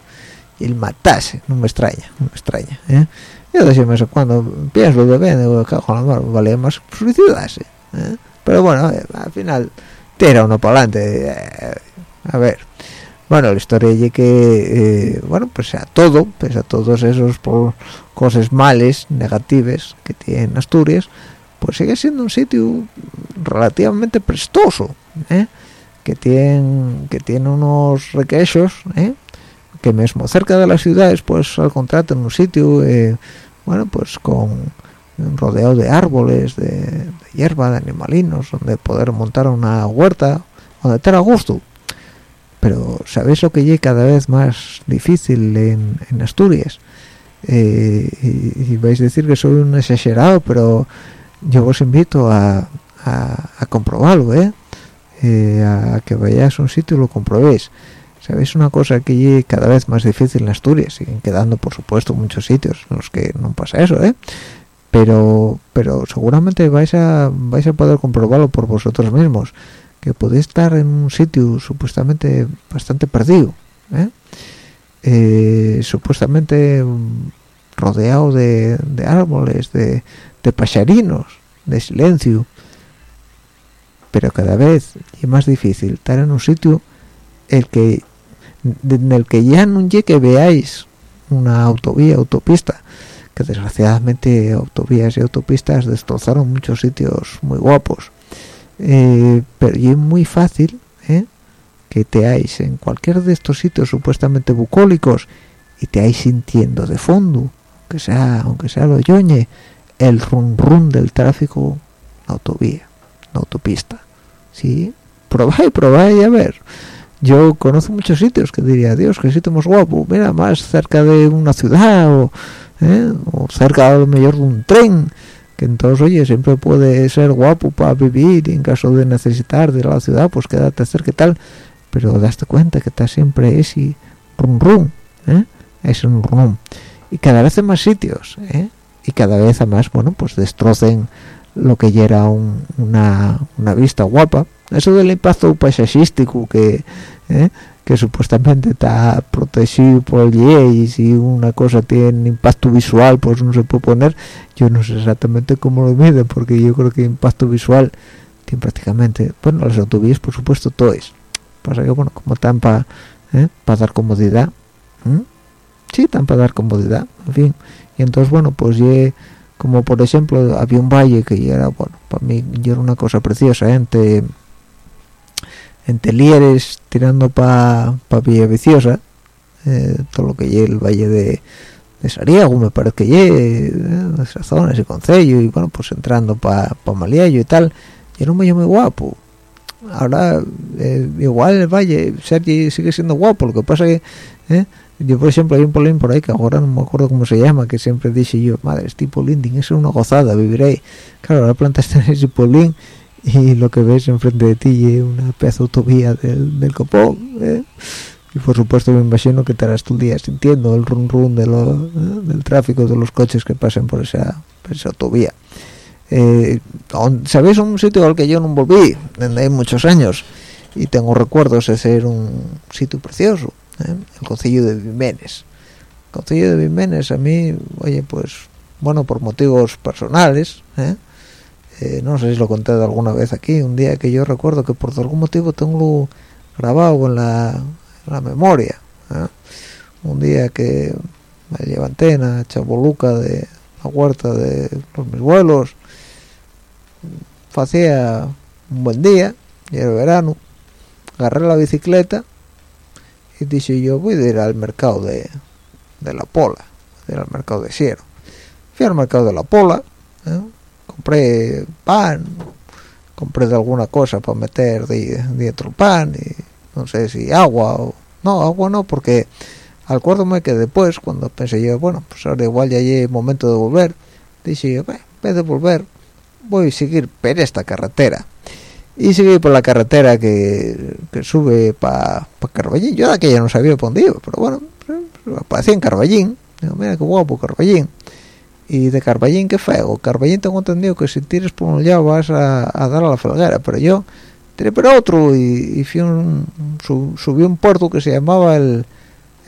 y el matase no me extraña no me extraña ¿eh? yo decía cuando pienso de bien digo cajo la vale más suicidarse pero bueno al final tira uno para adelante a ver bueno la historia es que eh, bueno pues a todo pues a todos esos por cosas males negativas que tiene Asturias pues sigue siendo un sitio relativamente prestoso ¿eh? que tiene que tiene unos requesos ¿eh? que mismo cerca de las ciudades pues al contrato en un sitio bueno pues con rodeo de árboles de, de, hierba de animalinos donde poder montar una huerta donde estar a gusto pero sabéis lo que llega cada vez más difícil en, Asturias eh, y, vais a decir que soy un exagerado pero yo os invito a, comprobarlo ¿eh? ¿eh? a que vayáis a un sitio y lo comprobéis sabéis una cosa que llega cada vez más difícil en Asturias siguen quedando por supuesto muchos sitios en los que no pasa eso ¿eh? pero pero seguramente vais a vais a poder comprobarlo por vosotros mismos que podéis estar en un sitio supuestamente bastante perdido ¿eh? Eh, supuestamente rodeado de, árboles de, de pacharinos de silencio pero cada vez es más difícil estar en un sitio el que en el que ya no llegue veáis una autovía autopista que desgraciadamente autovías y autopistas destrozaron muchos sitios muy guapos eh, pero es muy fácil ¿eh? que te hayáis en cualquier de estos sitios supuestamente bucólicos y te hayáis sintiendo de fondo que sea aunque sea lo yoñe el rum rum del tráfico autovía autopista sí probáis probáis a ver yo conozco muchos sitios que diría Dios que sitio más guapo mira más cerca de una ciudad o, ¿eh? o cerca a lo mejor de un tren que entonces oye siempre puede ser guapo para vivir y en caso de necesitar de la ciudad pues quédate cerca y tal pero daste cuenta que está siempre ese rum rum ¿eh? ese rum y cada vez en más sitios ¿eh? y cada vez más bueno pues destrocen lo que ya era una, una vista guapa eso del impacto paisajístico que ¿eh? Que supuestamente está protegido por ley y si una cosa tiene impacto visual pues no se puede poner. Yo no sé exactamente cómo lo miden porque yo creo que impacto visual tiene prácticamente bueno las autovías por supuesto todo es. Pasa que bueno como están para ¿eh? dar comodidad sí para dar comodidad en fin. Y entonces bueno pues como por ejemplo había un valle que era bueno para mí era una cosa preciosa entre entre Lieres tirando para pa Villa Viciosa eh, todo lo que lleva el valle de, de Sariego me parece que ye de esa zona ese concello y bueno pues entrando para pa Maliello y tal y era un medio muy guapo. Ahora eh, igual el valle Sergi sigue siendo guapo lo que pasa que eh, yo por ejemplo hay un polín por ahí que ahora no me acuerdo cómo se llama que siempre dije yo madre este polín ser una gozada vivir ahí claro ahora plantaste ese polín y lo que ves enfrente de ti es una pedazo de autovía del, del copón ¿eh? y por supuesto me imagino que estarás todo el día sintiendo el run run de lo, ¿eh? del tráfico de los coches que pasen por esa, por esa autovía eh, ¿sabéis un sitio al que yo no volví hay muchos años y tengo recuerdos de ser un sitio precioso ¿eh? el concilio de Vimenes el concilio de Vimenes a mí oye pues bueno por motivos personales ¿eh? Eh, no sé si lo conté alguna vez aquí un día que yo recuerdo que por algún motivo tengo grabado en la, memoria ¿eh? un día que me levanté en la chaboluca de la huerta de los mis vuelos hacía un buen día y era verano agarré la bicicleta y dije yo voy a ir al mercado de, de la Pola voy al mercado de Siero fui al mercado de la Pola ¿eh? Compré pan compré de alguna cosa para meter de- dentro el pan y no sé si agua o no agua no porque acuérdome que después cuando pensé yo bueno pues ahora igual ya hay momento de volver dije yo "Bueno, en vez de volver voy a seguir por esta carretera y seguí por la carretera que, que sube para pa Carballín. Yo de aquella no sabía por dónde pero bueno pues, aparecía en Carballín. Digo mira qué guapo Carballín y de Carballín qué feo Carballín tengo entendido que si tires por un lado vas a, a dar a la felguera pero yo tiré por otro y, y fui un, su- subí un puerto que se llamaba el,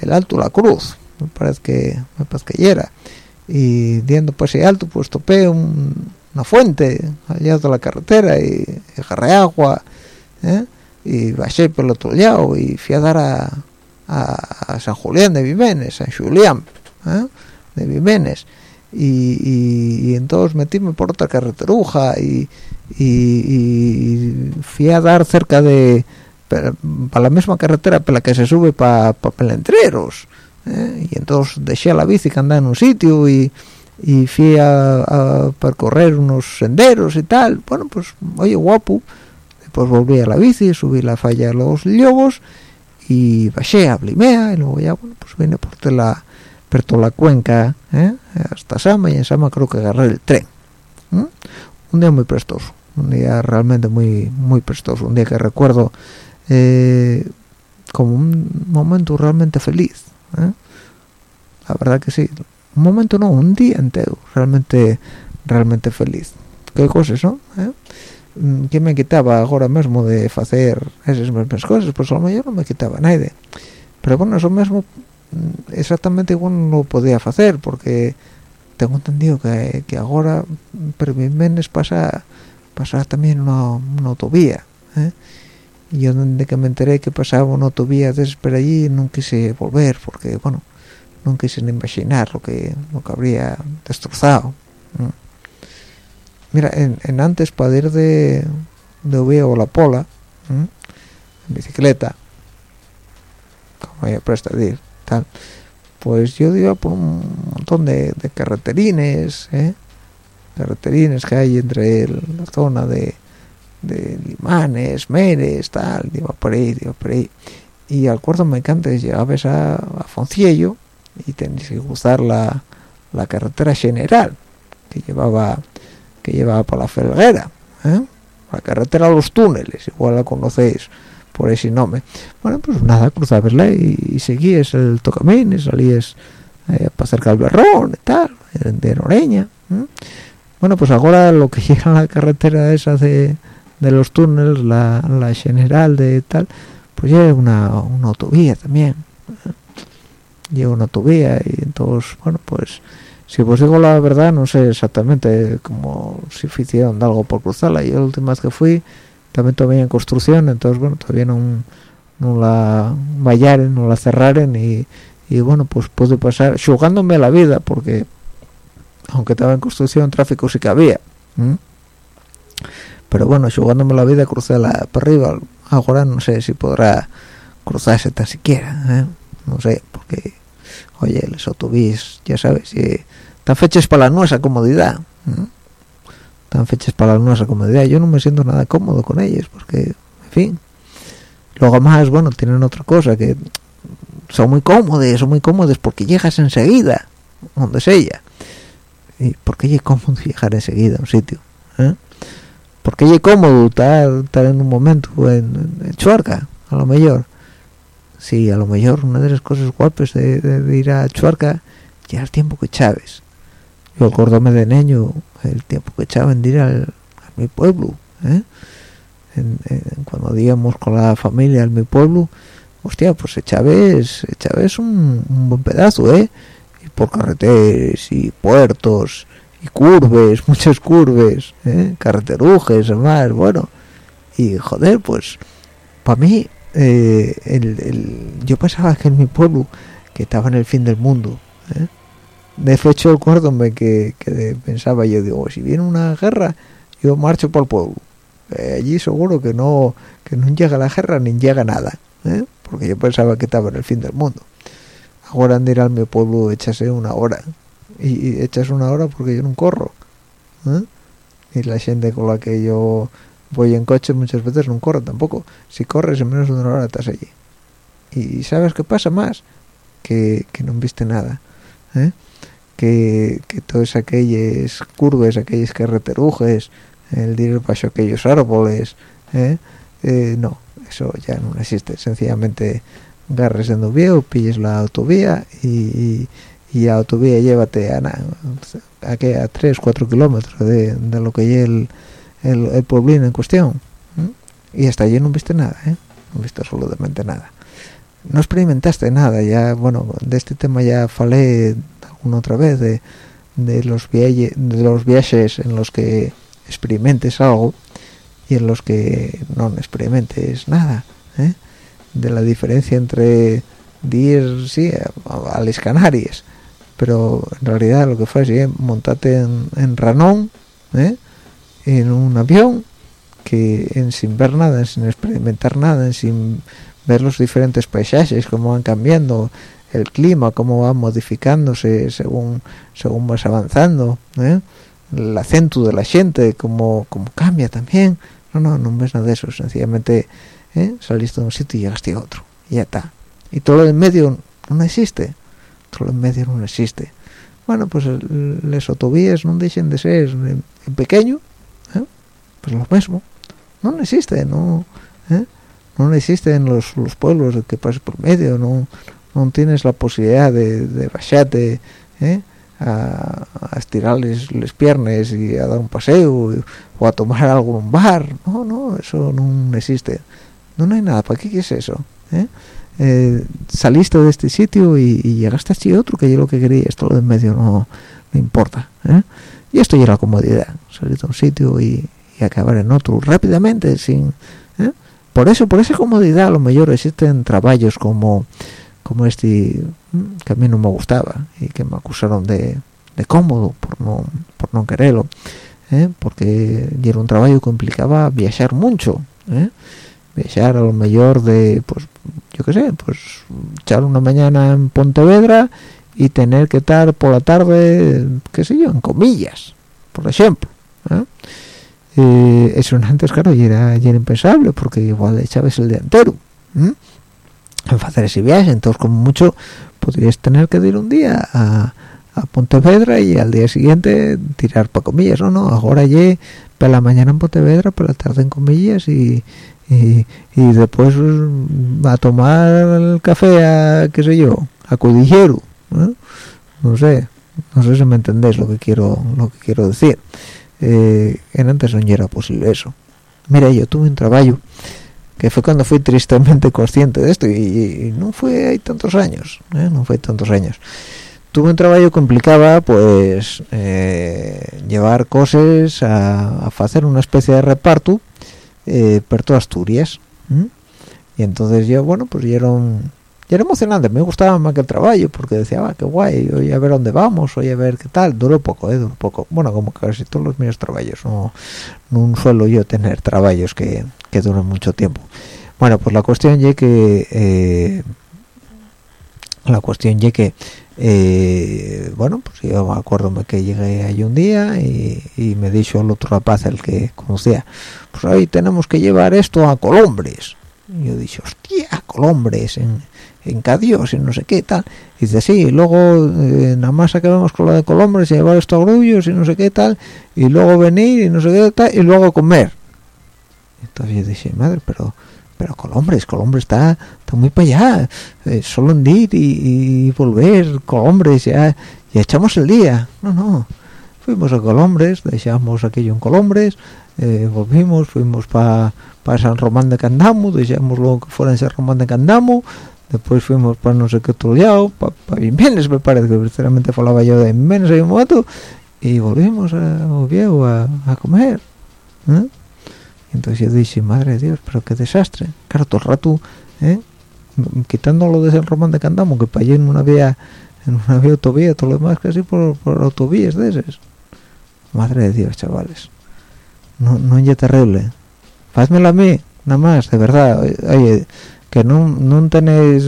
el Alto La Cruz me parece que me parece que era y viendo por ese alto pues topé un- una fuente allá de la carretera y, y agarré agua ¿eh? y bajé por el otro lado y fui a dar a, a, a San Julián de Vimenes San Julián ¿eh? de Vimenes y, y, y entonces metíme por otra carreteruja y, fui a dar cerca de para la misma carretera por la que se sube para pa Pelentreros ¿eh? y entonces dejé la bici que andaba en un sitio y, fui a, a percorrer unos senderos y tal bueno pues oye guapo después volví a la bici subí la falla de los Llobos y bajé a Blimea y luego ya bueno pues vine por la por toda la cuenca ¿eh? hasta Sama y en Sama creo que agarré el tren ¿eh? un día muy prestoso un día realmente muy muy prestoso un día que recuerdo eh, como un momento realmente feliz ¿eh? la verdad que sí un momento no un día entero realmente realmente feliz qué cosas no ¿Quién me quitaba ahora mismo de hacer esas mismas cosas? Pues a lo mejor no me quitaba nadie. Pero bueno, eso mismo exactamente igual no lo podía hacer porque tengo entendido que, que ahora por Vimenes pasa, pasa también una, autovía. ¿eh? Y yo desde que me enteré que pasaba una autovía desde por allí no quise volver porque, bueno, no quise ni imaginar lo que, lo que habría destrozado. Mira, en, antes para ir de, de Oviedo a la Pola, en bicicleta, como ella presta ir, tal, pues yo iba por un montón de, carreterines, ¿eh? carreterines que hay entre la zona de, Limanes, Meres, tal, iba por ahí, iba por ahí. Y acuérdame que antes llegabas a, a Fonciello y tenías que cruzar la, la carretera general que llevaba que llevaba por la Felguera, ¿eh? la carretera a los túneles, igual la conocéis por ese nombre. Bueno, pues nada, cruzabasla y, y seguías el tocamín y salías eh, para cerca del Berrón y tal, de Noreña. ¿eh? Bueno, pues ahora lo que llega a la carretera esa de, de los túneles, la, la general de tal, pues llega una, una autovía también. ¿eh? Llega una autovía y entonces, bueno, pues si os digo la verdad no sé exactamente como si hicieron algo por cruzarla yo la última vez que fui también todavía en construcción entonces bueno todavía no, la vallaren no la cerraren y, y bueno pues puede pasar jugándome la vida porque aunque estaba en construcción tráfico sí que había pero bueno jugándome la vida crucé la para arriba ahora no sé si podrá cruzarse tan siquiera ¿eh? no sé porque oye les autobús ya sabes están fechas para nuestra comodidad están fechas para la nuestra comodidad yo no me siento nada cómodo con ellas porque en fin. Luego más bueno tienen otra cosa que son muy cómodos son muy cómodos porque llegas enseguida donde es ella. Y por qué es cómodo llegar enseguida a un sitio ¿Eh? porque es cómodo estar, en un momento en, en Chuarca a lo mejor sí a lo mejor una de las cosas guapas de, ir a Chuarca ya el tiempo que chaves yo acordóme de niño el tiempo que echaba en ir al, mi pueblo ¿eh? cuando íbamos con la familia a mi pueblo hostia pues echaves echaves un, buen pedazo eh y por carreteras y puertos y curves muchas curves ¿eh? carreterujes además bueno y joder pues para mí eh, el, yo pensaba que en mi pueblo que estaba en el fin del mundo ¿eh? De hecho acuérdome que, que pensaba yo digo si viene una guerra yo marcho por el pueblo eh, allí seguro que no que no llega la guerra ni llega nada ¿eh? porque yo pensaba que estaba en el fin del mundo ahora ir al mi pueblo echase una hora y, echas una hora porque yo no corro ¿eh? y la gente con la que yo voy en coche muchas veces no corro tampoco si corres en menos de una hora estás allí y sabes qué pasa más que, que no viste nada. Que, que todas aquellas curvas aquellas carreterujes el ir paso aquellos árboles ¿eh? Eh, no eso ya no existe sencillamente garres en viejo pilles la autovía y, y, la autovía llévate a, a, a 3 4 kilómetros de, de, lo que es el, el, el pueblín en cuestión y hasta allí no viste nada ¿eh? no viste absolutamente nada no experimentaste nada ya bueno de este tema ya falé alguna otra vez de, de los viajes de los viajes en los que experimentes algo y en los que no experimentes nada ¿eh? de la diferencia entre ir sí a, las Canarias pero en realidad lo que fue es montate en, en Ranón ¿eh? en un avión que en, sin ver nada sin experimentar nada sin ver los diferentes paisajes cómo van cambiando el clima cómo va modificándose según según vas avanzando ¿eh? el acento de la gente como, como cambia también no no no ves nada de eso sencillamente ¿eh? saliste de un sitio y llegaste a otro y ya está y todo lo en medio no existe todo lo en medio no existe bueno pues las autovías no dejen de ser en, pequeño ¿eh? pues lo mismo no existe no ¿eh? no existe en los, los pueblos que pases por medio no no tienes la posibilidad de, de bajarte ¿eh? a, estirarles las piernas y a dar un paseo o a tomar algo en un bar no no eso no existe no, no hay nada para qué es eso ¿Eh? Eh, saliste de este sitio y, llegaste a otro que yo lo que quería esto lo de en medio no, me importa ¿eh? y esto ya la comodidad salir de un sitio y, acabar en otro rápidamente sin por eso por esa comodidad a lo mejor existen trabajos como como este mm, que a mí no me gustaba y que me acusaron de, de cómodo por no por no quererlo ¿eh? porque era un trabajo que implicaba viajar mucho ¿eh? viajar a lo mejor de pues yo qué sé pues echar una mañana en Pontevedra y tener que estar por la tarde qué sé yo en comillas por ejemplo ¿eh? eso antes claro y era, impensable porque igual echabas el día entero en hacer ese viaje entonces como mucho podrías tener que ir un día a, a Pontevedra y al día siguiente tirar para comillas no no ahora ya para la mañana en Pontevedra para la tarde en comillas y, y, después a tomar el café a qué sé yo a Cudillero no sé no sé si me entendéis lo que quiero lo que quiero decir. Eh, en antes no era posible eso. Mira yo tuve un trabajo que fue cuando fui tristemente consciente de esto y, no fue hay tantos años ¿eh? no fue tantos años tuve un trabajo que implicaba pues eh, llevar cosas a, hacer una especie de reparto eh, por toda Asturias y entonces yo bueno pues ya era era emocionante me gustaba más que el trabajo porque decía ah, qué guay voy a ver dónde vamos voy a ver qué tal duró poco eh duró poco. Bueno como casi todos los míos trabajos no, no suelo yo tener trabajos que que duran mucho tiempo. Bueno pues la cuestión es que eh, la cuestión ya que eh, bueno pues yo me acuerdo que llegué ahí un día y, me dijo el otro rapaz el que conocía pues ahí tenemos que llevar esto a Colombres y yo dije hostia Colombres en, en Cadios y no sé qué tal y dice sí luego eh, nada más acabamos con lo de Colombres y llevar esto a grullos y no sé qué tal y luego venir y no sé qué tal y luego comer entonces yo dije madre pero pero Colombres, Colombres está, está muy para allá, eh, solo en ir y, volver, Colombres, ya, ya echamos el día. No, no, fuimos a Colombres, dejamos aquello en Colombres, eh, volvimos, fuimos para pa San Román de Candamu, dejamos lo que fuera en San Román de Candamu, después fuimos para no sé qué otro lado, para pa me parece, que sinceramente falaba yo de Jiménez en un momento, y volvimos a Oviedo a, comer. ¿eh? entonces yo dije madre de dios pero qué desastre claro todo el rato ¿eh? quitándolo de San Román de Candamo que para allí en una vía en una vía autovía todo lo demás casi por, por autovías de esas madre de dios chavales no no es terrible házmelo a mí nada más de verdad oye que no tenéis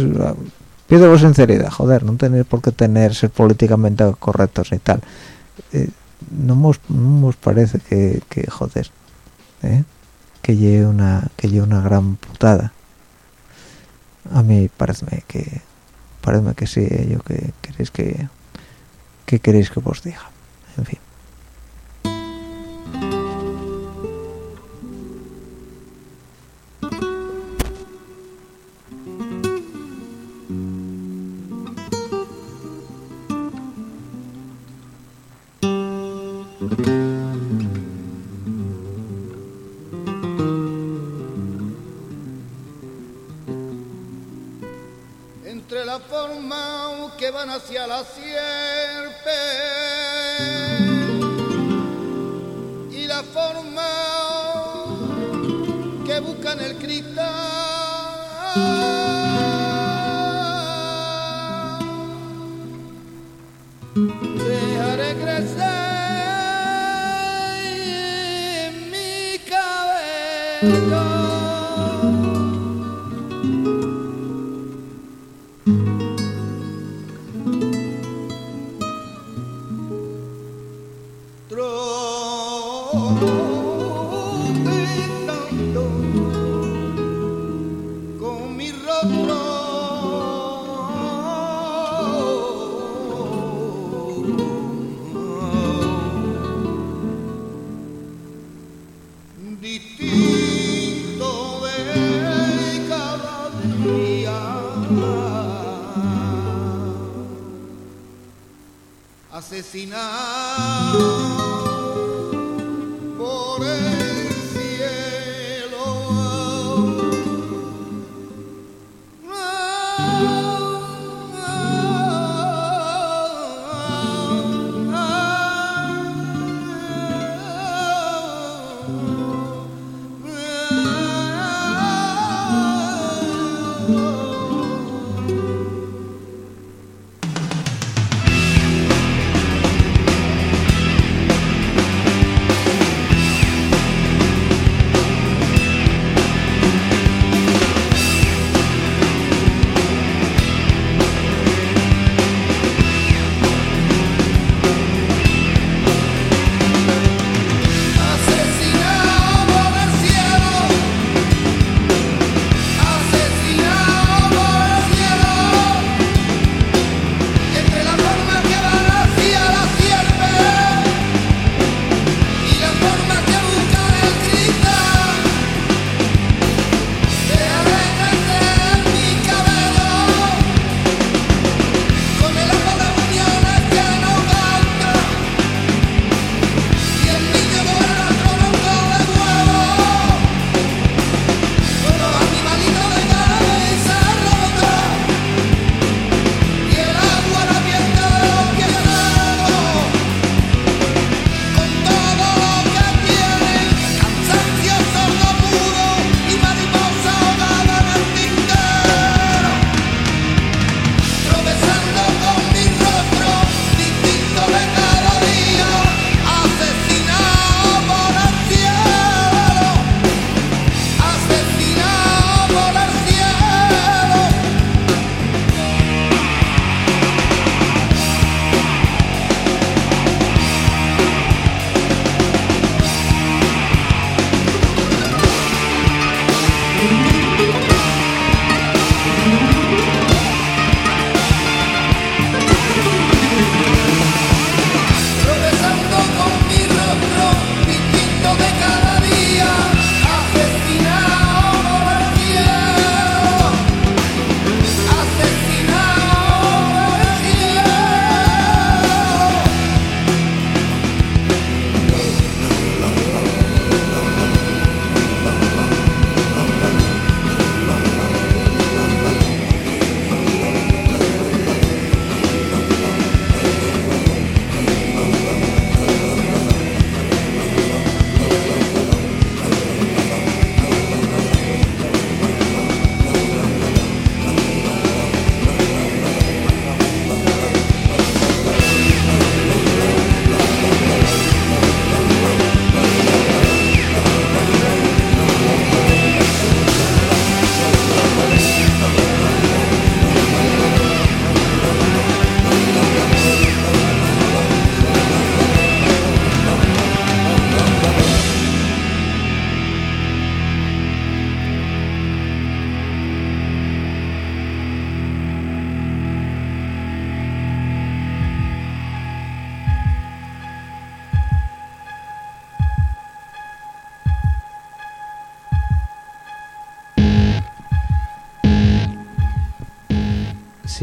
pido sinceridad joder no tenéis por qué tener ser políticamente correctos ni tal eh, no nos no parece que, que joder ¿eh? que lleve una que lleve una gran putada a mí parece que parece que sí ¿eh? yo que queréis que que queréis que os diga en fin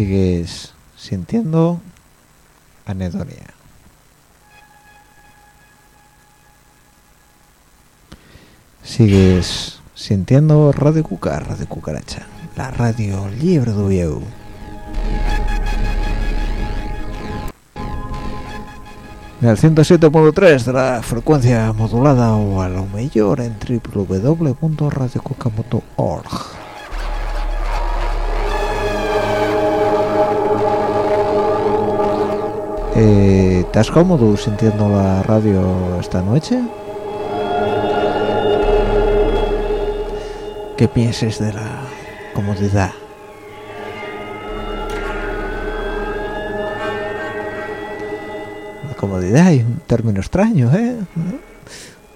sigues sintiendo anedonia. Sigues sintiendo Radio Cuca, Radio Cucaracha, la radio libre de Ulleu. En el 107.3 de la frecuencia modulada o a lo mejor en www.radiocuca.org. Eh, ¿Estás cómodo sintiendo la radio esta noche? ¿Qué pienses de la comodidad? La comodidad es un término extraño, ¿eh?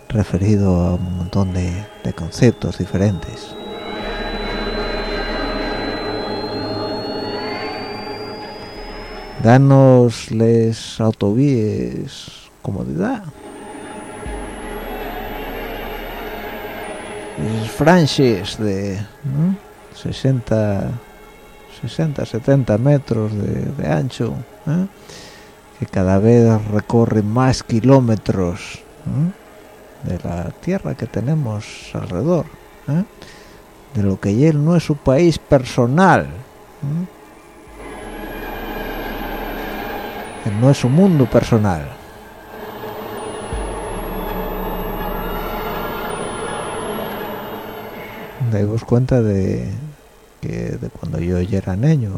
Referido a un montón de conceptos diferentes. Danos les autovíes comodidad es franches de ¿no? 60 60 70 metros de, ancho ¿eh? que cada vez recorren más kilómetros ¿eh? de la tierra que tenemos alrededor ¿eh? de lo que él no es su país personal es su mundo personal. Dais cuenta de que de cuando yo ya era niño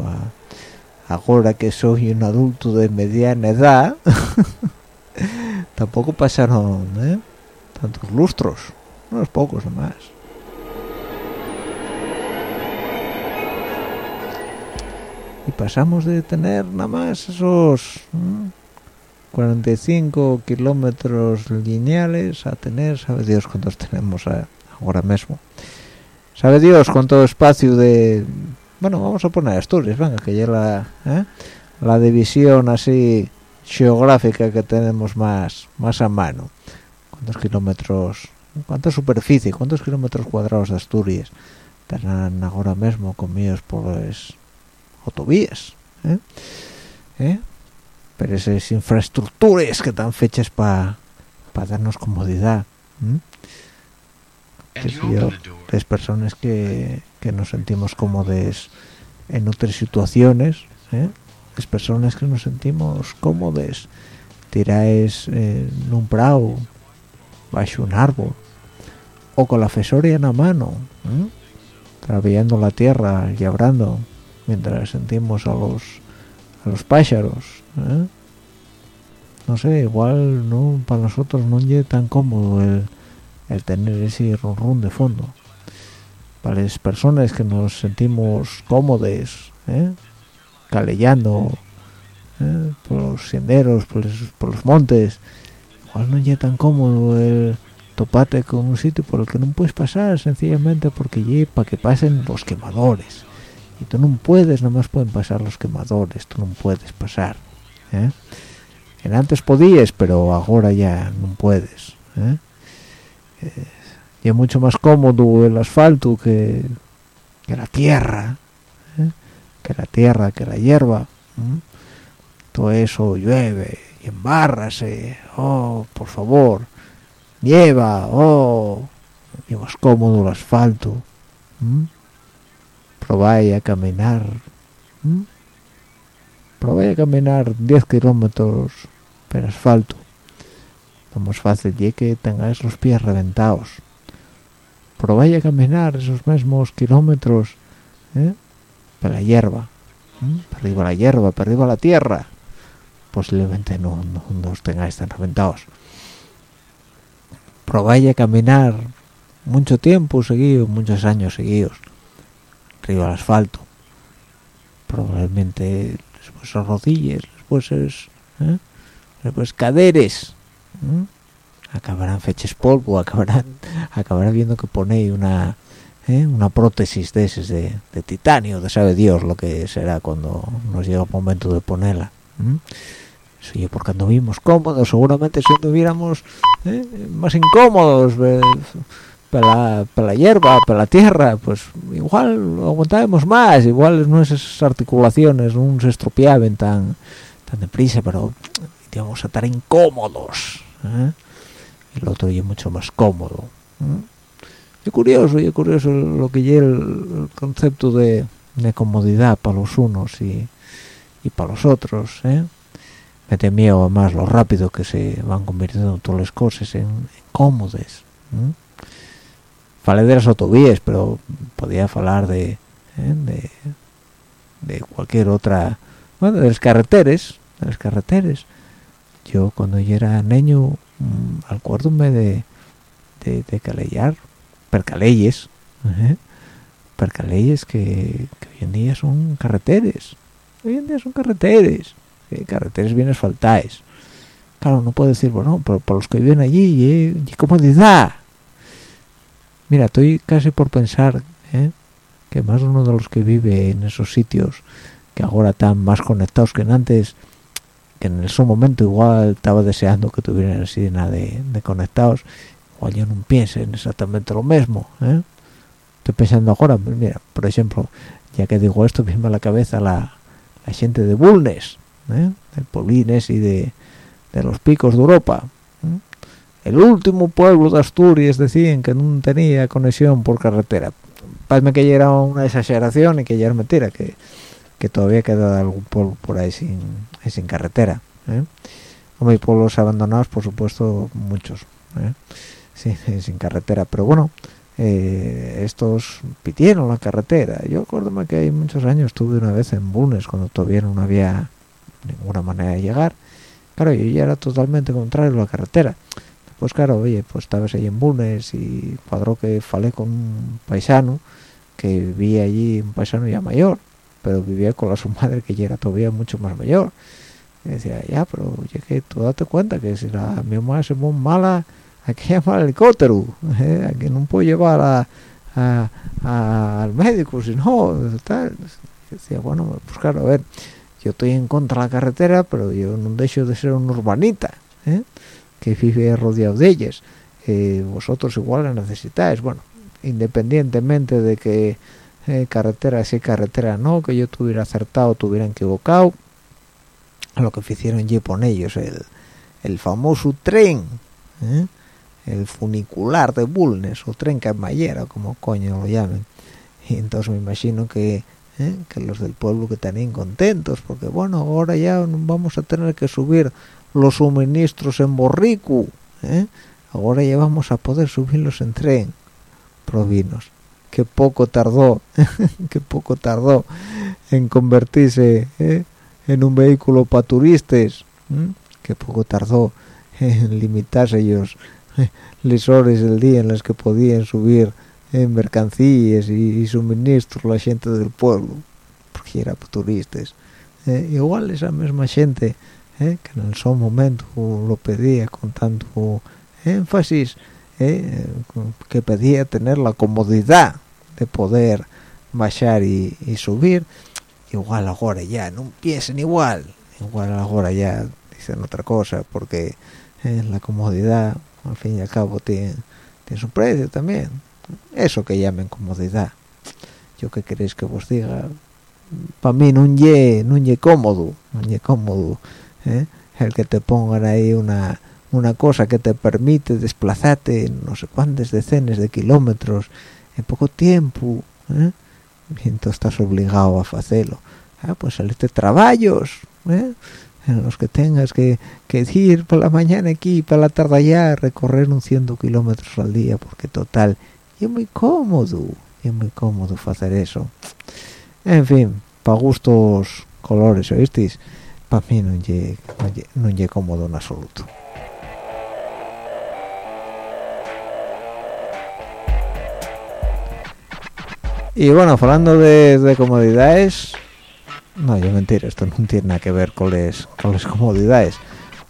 ahora que soy un adulto de mediana edad tampoco pasaron ¿eh? tantos lustros unos pocos más y pasamos de tener nada más esos 45 kilómetros lineales a tener, sabe Dios cuántos tenemos ahora mismo. Sabe Dios cuánto espacio de... Bueno, vamos a poner Asturias, venga, que ya la, ¿eh? la división así geográfica que tenemos más, más a mano. ¿Cuántos kilómetros, cuánta superficie, cuántos kilómetros cuadrados de Asturias tendrán ahora mismo comidos por los autovías ¿eh? ¿Eh? pero esas infraestructuras que están fechas para darnos comodidad las personas que, que, nos sentimos cómodos en otras situaciones ¿eh? las personas que nos sentimos cómodos tiráis en un prado bajo un árbol o con la fesoria en la mano trabajando la tierra y abrando mientras sentimos a los a los pájaros ¿eh? no sé igual no para nosotros no es tan cómodo el, el tener ese ron de fondo para las personas que nos sentimos cómodos ¿eh? ¿eh? por los senderos por los, por los montes igual no es tan cómodo el topate con un sitio por el que no puedes pasar sencillamente porque para que pasen los quemadores y tú no puedes, nomás pueden pasar los quemadores, tú no puedes pasar. ¿eh? En antes podías, pero ahora ya no puedes. ¿eh? Eh, y es mucho más cómodo el asfalto que, que la tierra, ¿eh? que la tierra, que la hierba. Todo eso llueve y embárrase, oh, por favor, nieva, oh, y más cómodo el asfalto probáis a caminar ¿m? probáis a caminar 10 kilómetros por asfalto lo más fácil que tengáis los pies reventados probáis a caminar esos mismos kilómetros ¿eh? la hierba ¿eh? por arriba la hierba, por arriba la tierra posiblemente no, no, no os tengáis tan reventados probáis a caminar mucho tiempo seguido, muchos años seguidos al asfalto probablemente las rodillas después es ¿eh? caderes ¿eh? acabarán feches polvo acabarán acabarán viendo que ponéis una ¿eh? una prótesis de ese de, titanio de sabe Dios lo que será cuando nos llega el momento de ponerla sí, porque anduvimos cómodos seguramente si anduviéramos más incómodos pela, pela hierba, pela tierra, pues igual aguantábamos más, igual nuestras articulaciones no se estropeaban tan, tan deprisa, pero íbamos a estar incómodos. ¿eh? Y el otro ya mucho más cómodo. ¿eh? Y curioso, y curioso lo que lleva el, el concepto de, de comodidad para los unos y, y para los otros, ¿eh? me temía más lo rápido que se van convirtiendo todas las cosas en, en cómodas. ¿eh? Falé de las autovías, pero podía hablar de, ¿eh? de, de cualquier otra, bueno, de las carreteras, de las carreteras. Yo cuando yo era niño, mmm, acuérdome de, de, de calellar, percaleyes, ¿eh? percaleyes que, hoy en día son carreteras. Hoy en día son carreteras, ¿eh? carreteras bien asfaltadas. Claro, no puedo decir, bueno, pero por los que viven allí, ¿eh? y comodidad. Mira, estoy casi por pensar ¿eh? que más uno de los que vive en esos sitios que ahora están más conectados que en antes, que en ese momento igual estaba deseando que tuvieran así de, de conectados, igual yo no piensen exactamente lo mismo. ¿eh? Estoy pensando ahora, mira, por ejemplo, ya que digo esto, viene a la cabeza la, la gente de Bulnes, ¿eh? de Polines y de, de los picos de Europa. El último pueblo de Asturias decían que no tenía conexión por carretera. Parece que ya era una exageración y que ya era mentira, que, que todavía queda algún pueblo por ahí sin, sin carretera. ¿eh? Hay pueblos abandonados, por supuesto, muchos, ¿eh? sin, sin carretera. Pero bueno, eh, estos pidieron la carretera. Yo acuérdome que hay muchos años estuve una vez en Bulnes cuando todavía no había ninguna manera de llegar. Claro, yo ya era totalmente contrario a la carretera. Pues claro, oye, pues estabas ahí en Bulnes y cuadró que falé con un paisano que vivía allí, un paisano ya mayor, pero vivía con la su madre que ya era todavía mucho más mayor. Y decía, ya, pero oye, que tú date cuenta que si la mi mamá se muy mala, hay que llamar al helicóptero, ¿eh? a que no puedo llevar a, al médico, si no, tal. Decía, bueno, pues claro, a ver, yo estoy en contra de la carretera, pero yo no dejo de ser un urbanita, ¿eh? Que vive rodeado de ellas. Eh, vosotros igual la necesitáis, bueno, independientemente de que eh, carretera sí, carretera no, que yo tuviera acertado, tuviera equivocado, lo que hicieron allí con ellos, el, el famoso tren, ¿eh? el funicular de Bulnes, o tren camallera, como coño lo llamen. Y entonces me imagino que, ¿eh? que los del pueblo que estarían contentos, porque bueno, ahora ya vamos a tener que subir los suministros en borrico, ¿eh? ahora ya vamos a poder subirlos en tren, provinos. Que poco tardó, que poco tardó en convertirse ¿eh? en un vehículo para turistas, ¿eh? que poco tardó en limitarse ellos las horas del día en las que podían subir en mercancías y, y, suministros la gente del pueblo, porque era para turistas. Eh, igual esa misma gente eh, que en el son momento lo pedía con tanto énfasis, eh, que pedía tener la comodidad de poder bajar y, y, subir, igual ahora ya no piensen igual, igual ahora ya dicen otra cosa, porque la comodidad al fin y al cabo tiene, tiene su precio también. Eso que llamen comodidad. Yo que queréis que os diga para mí no ye cómodo no ye cómodo ¿eh? el que te pongan ahí una una cosa que te permite desplazarte no sé cuántas decenas de kilómetros en poco tiempo ¿eh? y entonces estás obligado a hacerlo ah, pues saliste trabajos ¿eh? en los que tengas que, que ir por la mañana aquí y para la tarde allá recorrer un 100 kilómetros al día porque total y es muy cómodo es muy cómodo hacer eso en fin para gustos colores oísteis para mí no es no no cómodo en absoluto y bueno hablando de, de comodidades no, yo mentira, esto no tiene nada que ver con las con las comodidades.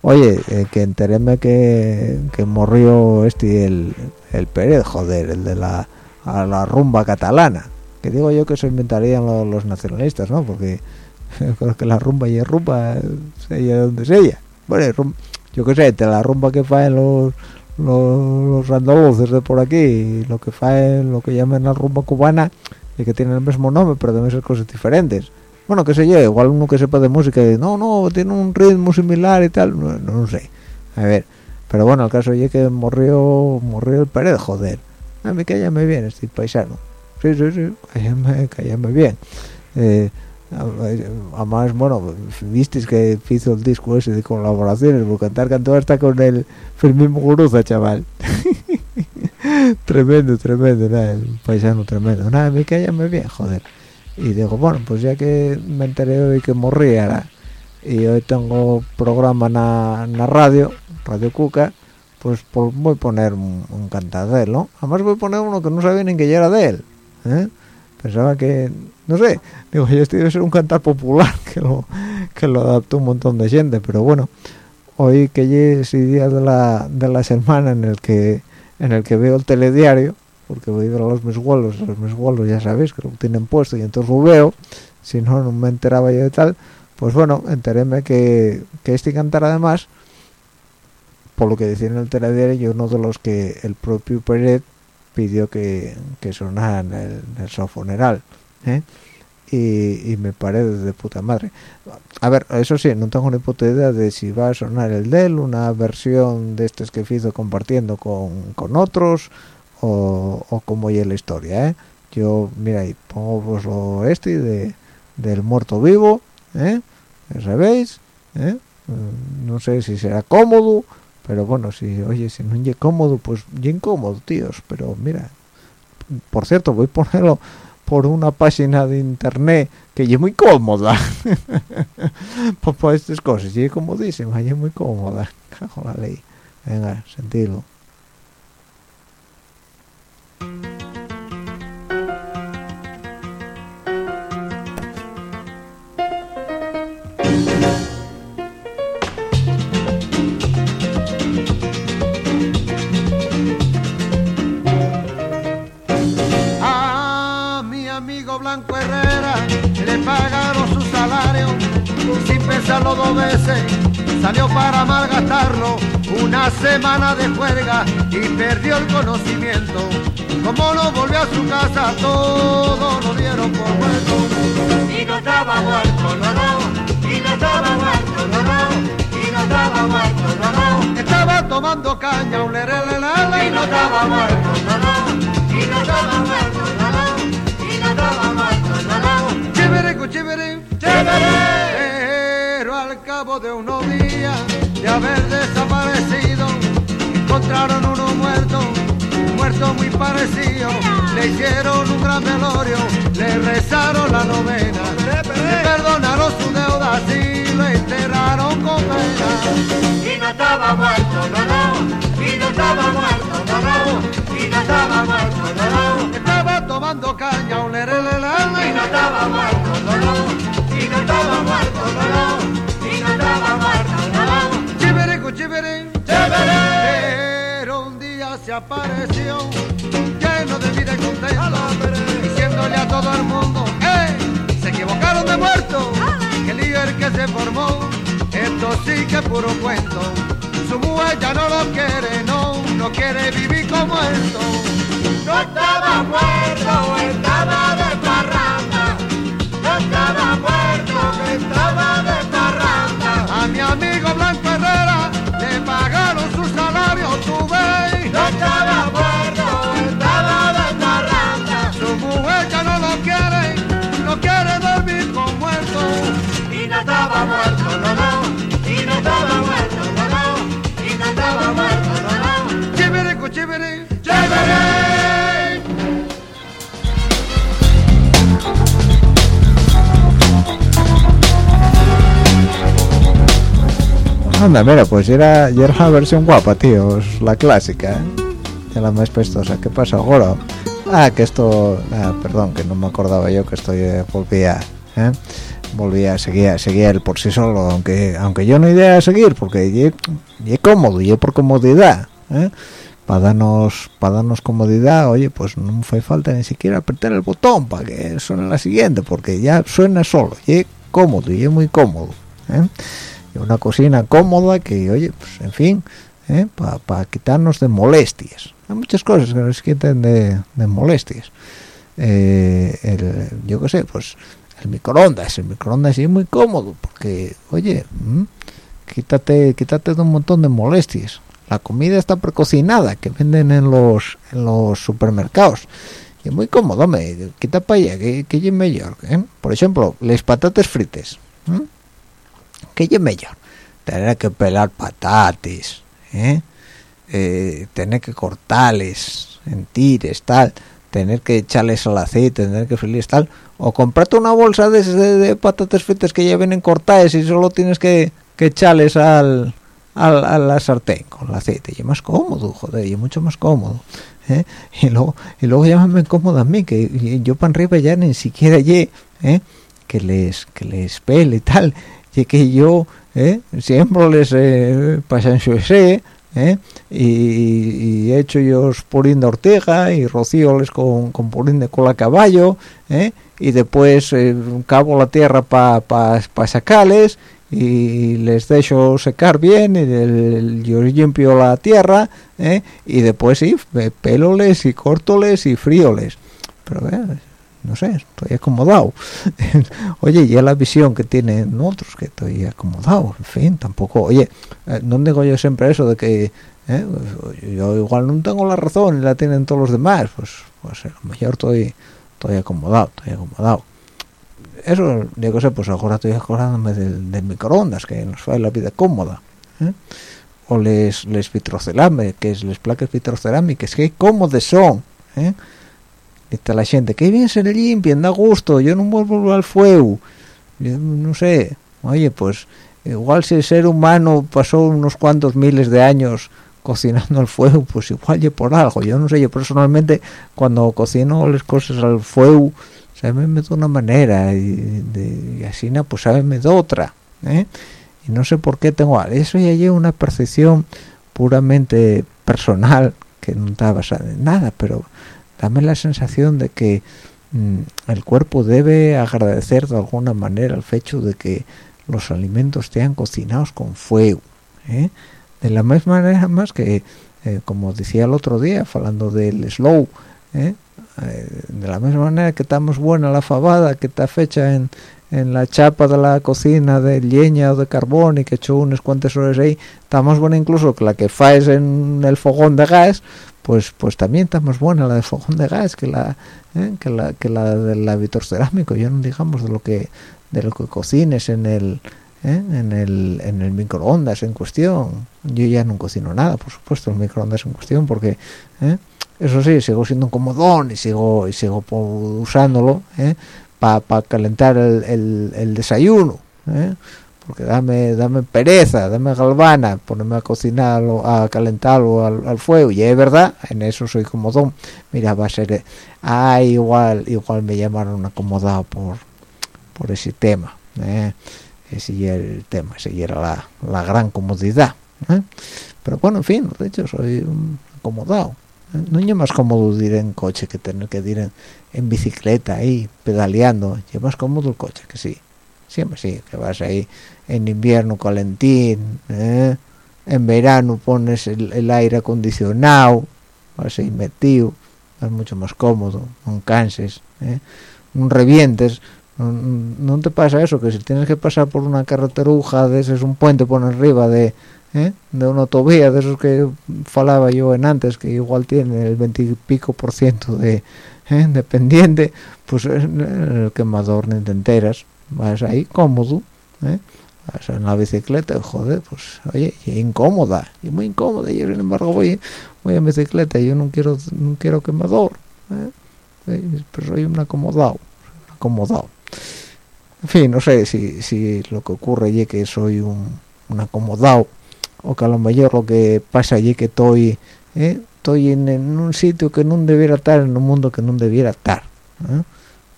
Oye, eh, que enteréme que, que morrió este el, el Pérez, joder, el de la, a la rumba catalana. Que digo yo que se inventarían los, nacionalistas, ¿no? Porque que la rumba y rumba, sea donde sea. Bueno, yo qué sé, de la rumba que en los, los, los de por aquí lo que faen lo que llaman la rumba cubana y que tienen el mismo nombre pero deben ser cosas diferentes. Bueno que sé yo igual uno que sepa de música no no tiene un ritmo similar y tal no, sé. A ver pero bueno el caso es que murió murió el Pérez joder. A mí cállame bien este paisano. Sí sí sí cállame, cállame bien. Eh, además bueno visteis que hizo el disco ese de colaboraciones por cantar cantó hasta con el Fermín Muguruza chaval tremendo tremendo nada, el paisano tremendo nada mí cállame bien joder y digo bueno pues ya que me enteré hoy que morría y hoy tengo programa en la radio Radio Cuca pues, voy a poner un, un cantar de él, ¿no? Además voy a poner uno que no sabía ni que ya era de él, ¿eh? Pensaba que, no sé, digo, yo estoy ser un cantar popular, que lo, que lo adaptó un montón de gente, pero bueno, hoy que es el día de la, de la semana en el que en el que veo el telediario, porque voy a ir a los mis los mis ya sabéis que lo tienen puesto y entonces lo veo, si no, no me enteraba yo de tal, pues bueno, enteréme que, que este cantar además por lo que decía en el telediario, uno de los que el propio Peret pidió que, que sonara en el, en el funeral. ¿eh? Y, y, me parece de puta madre. A ver, eso sí, no tengo ni puta idea de si va a sonar el de él, una versión de estos que hizo compartiendo con, con otros, o, o como ya la historia. ¿eh? Yo, mira, ahí pongo pues lo este de, del muerto vivo, ¿eh? ¿sabéis? ¿eh? No sé si será cómodo pero bueno si oye si no es cómodo pues ya incómodo tíos pero mira por cierto voy a ponerlo por una página de internet que es muy cómoda. Por estas cosas y es comodísima y es muy cómoda cajo la ley venga sentirlo pensarlo dos veces salió para malgastarlo una semana de juerga y perdió el conocimiento. Como no volvió a su casa todo lo dieron por muerto. Y no estaba muerto no no. Y no estaba muerto no no. Y no estaba muerto no no. Estaba tomando caña un lerelelele y no estaba muerto no no. Y no estaba muerto no no. Chévere, chévere, chévere. Pero al cabo de unos días de haber desaparecido, encontraron uno muerto, muerto muy parecido. Le hicieron un gran velorio, le rezaron la novena, le perdonaron su deuda y lo enterraron con pena. Y no estaba muerto, no, no estaba muerto, no, y no estaba muerto, no. Estaba tomando caña, un lerelelele. Y no estaba muerto, no, y no estaba muerto, no, y no estaba muerto, no. Chévere, chévere, chévere. Pero un día se apareció, lleno de vida y contento, diciéndole a todo el mundo, ¡eh! Se equivocaron de muerto, que el líder que se formó, esto sí que es puro cuento. Su mujer ya no lo quiere, no, no quiere vivir como esto. No estaba muerto, estaba de parranda. No estaba muerto, estaba de parranda. A mi amigo Blanco Herrera le pagaron su salario, tú ves. No estaba muerto, estaba de parranda. Su mujer ya no lo quiere, no quiere dormir con muerto. Y no estaba muerto, Chévere, chévere. Anda, mira, pues era, ya era una versión guapa, tío, la clásica, ¿eh? Ya la más pestosa. ¿Qué pasa ahora? Ah, que esto, ah, perdón, que no me acordaba yo que esto ya volvía, ¿eh? volvía, seguía, seguía él por sí solo, aunque aunque yo no idea de seguir, porque es cómodo, y por comodidad, ¿eh? Para darnos para darnos comodidad, oye, pues no me falta ni siquiera apretar el botón para que suene la siguiente, porque ya suena solo, y cómodo, y es muy cómodo, ¿eh? una cocina cómoda que oye pues en fin para quitarnos de molestias. Hay muchas cosas que nos quiten de, molestias. Eh, yo qué sé pues el microondas el microondas es muy cómodo porque oye quítate quítate de un montón de molestias la comida está precocinada que venden en los en los supermercados y es muy cómodo me quita para allá que, que es mejor ¿eh? por ejemplo las patatas fritas que es mejor tener que pelar patates ¿eh? Eh, tener que cortarles en tires tal tener que echarles al aceite tener que freírles tal o comprarte una bolsa de, de, patatas fritas que ya vienen cortadas y solo tienes que, que echarles al, al, a la sartén con el aceite y es más cómodo joder y es mucho más cómodo ¿eh? y luego y luego llámame cómodo a mí que yo para arriba ya ni siquiera ye ¿eh? que les que les pele y tal y que yo ¿eh? siempre les eh, pasan su ese ¿eh? y, y, he hecho yo purín de ortega y rocíoles con, con purín de cola caballo ¿eh? y después eh, cavo la tierra para pa, pa sacarles y les dejo secar bien y el, yo limpio la tierra ¿eh? y después sí peloles y cortoles y fríoles pero eh, no sé estoy acomodado oye ya la visión que tienen otros que estoy acomodado en fin tampoco oye no digo yo siempre eso de que ¿eh? yo igual no tengo la razón y la tienen todos los demás pues pues a lo mejor estoy estoy acomodado estoy acomodado eso digo sé pues ahora estoy acordándome del, del microondas que nos hace la vida cómoda ¿eh? o les les vitrocelame que es les placas vitrocerámicas que cómodos son ¿eh? está la gente que bien se limpian da gusto yo no vuelvo al fuego yo no sé oye pues igual si el ser humano pasó unos cuantos miles de años cocinando al fuego pues igual yo por algo yo no sé yo personalmente cuando cocino las cosas al fuego sábeme de una manera y, de, y así no pues sábeme de otra ¿eh? y no sé por qué tengo eso ya lleva una percepción puramente personal que no está basada en nada pero dame la sensación de que mmm, el cuerpo debe agradecer de alguna manera el hecho de que los alimentos estén cocinados con fuego ¿eh? de la misma manera más que eh, como decía el otro día hablando del slow ¿eh? De la misma manera que estamos buena la fabada que está fecha en, en la chapa de la cocina de leña o de carbón y que echó unas cuantas horas ahí está más buena incluso que la que faes en el fogón de gas pues pues también está más buena la de fogón de gas que la ¿eh? que la que la del habitor cerámico ya no digamos de lo que de lo que cocines en el ¿eh? en el en el microondas en cuestión yo ya no cocino nada por supuesto el microondas en cuestión porque ¿eh? Eso sí sigo siendo un comodón y sigo y sigo usándolo ¿eh? para pa calentar el, el, desayuno ¿eh? porque dame dame pereza dame galvana ponerme a cocinarlo a calentarlo al, al, fuego y es verdad en eso soy comodón mira va a ser ah igual igual me llamaron acomodado por por ese tema ¿eh? ese era el tema ese era la, la gran comodidad ¿eh? pero bueno en fin de hecho soy un acomodado no es más cómodo ir en coche que tener que ir en, bicicleta ahí pedaleando es más cómodo el coche que sí siempre sí que vas ahí en invierno calentín ¿eh? en verano pones el, el, aire acondicionado vas ahí metido es mucho más cómodo no canses ¿eh? no revientes no, no, te pasa eso que si tienes que pasar por una carreteruja de ese es un puente por arriba de ¿eh? de una autovía de esos que falaba yo en antes que igual tiene el veintipico por ciento de, ¿eh? pendiente pues el quemador ni te enteras vas ahí cómodo ¿eh? vas en la bicicleta joder pues oye y incómoda y muy incómoda yo sin embargo voy voy en bicicleta y yo no quiero no quiero quemador pero soy un acomodado acomodado en fin no sé si, si lo que ocurre es que soy un, un acomodado o que a lo mejor lo que pasa allí que estoy ¿eh? estoy en, un sitio que no debiera estar en un mundo que no debiera estar ¿eh?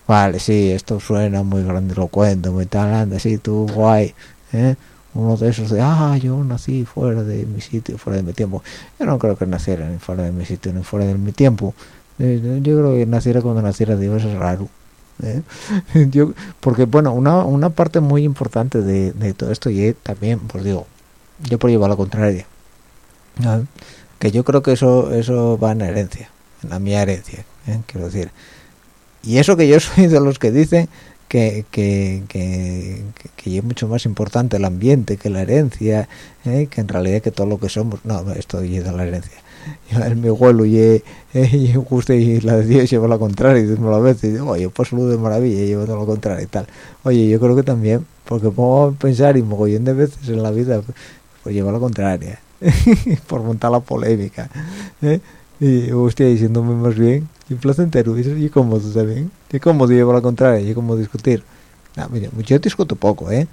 vale sí esto suena muy grandilocuente muy tal sí tú guay ¿eh? uno de esos de ah yo nací fuera de mi sitio fuera de mi tiempo yo no creo que naciera ni fuera de mi sitio ni fuera de mi tiempo yo creo que naciera cuando naciera Dios es raro ¿Eh? Yo, porque bueno una, una parte muy importante de, de todo esto y también pues digo yo por llevar la contraria ¿no? que yo creo que eso eso va en herencia en la mía herencia ¿eh? quiero decir y eso que yo soy de los que dicen que, que, que, que, es mucho más importante el ambiente que la herencia, ¿eh? que en realidad que todo lo que somos, no, esto es de la herencia. Yo, el mi abuelo y, eh, y y la de Dios lleva la contraria y a veces y digo, oye, pues salud de maravilla y llevo todo lo contrario y tal. Oye, yo creo que también, porque puedo pensar y mogollón de veces en la vida, pues lleva la contraria, por montar la polémica. ¿eh? y hostia diciéndome más bien y placentero y cómodo también y cómodo llevar la contraria y cómo discutir no, mire, yo discuto poco eh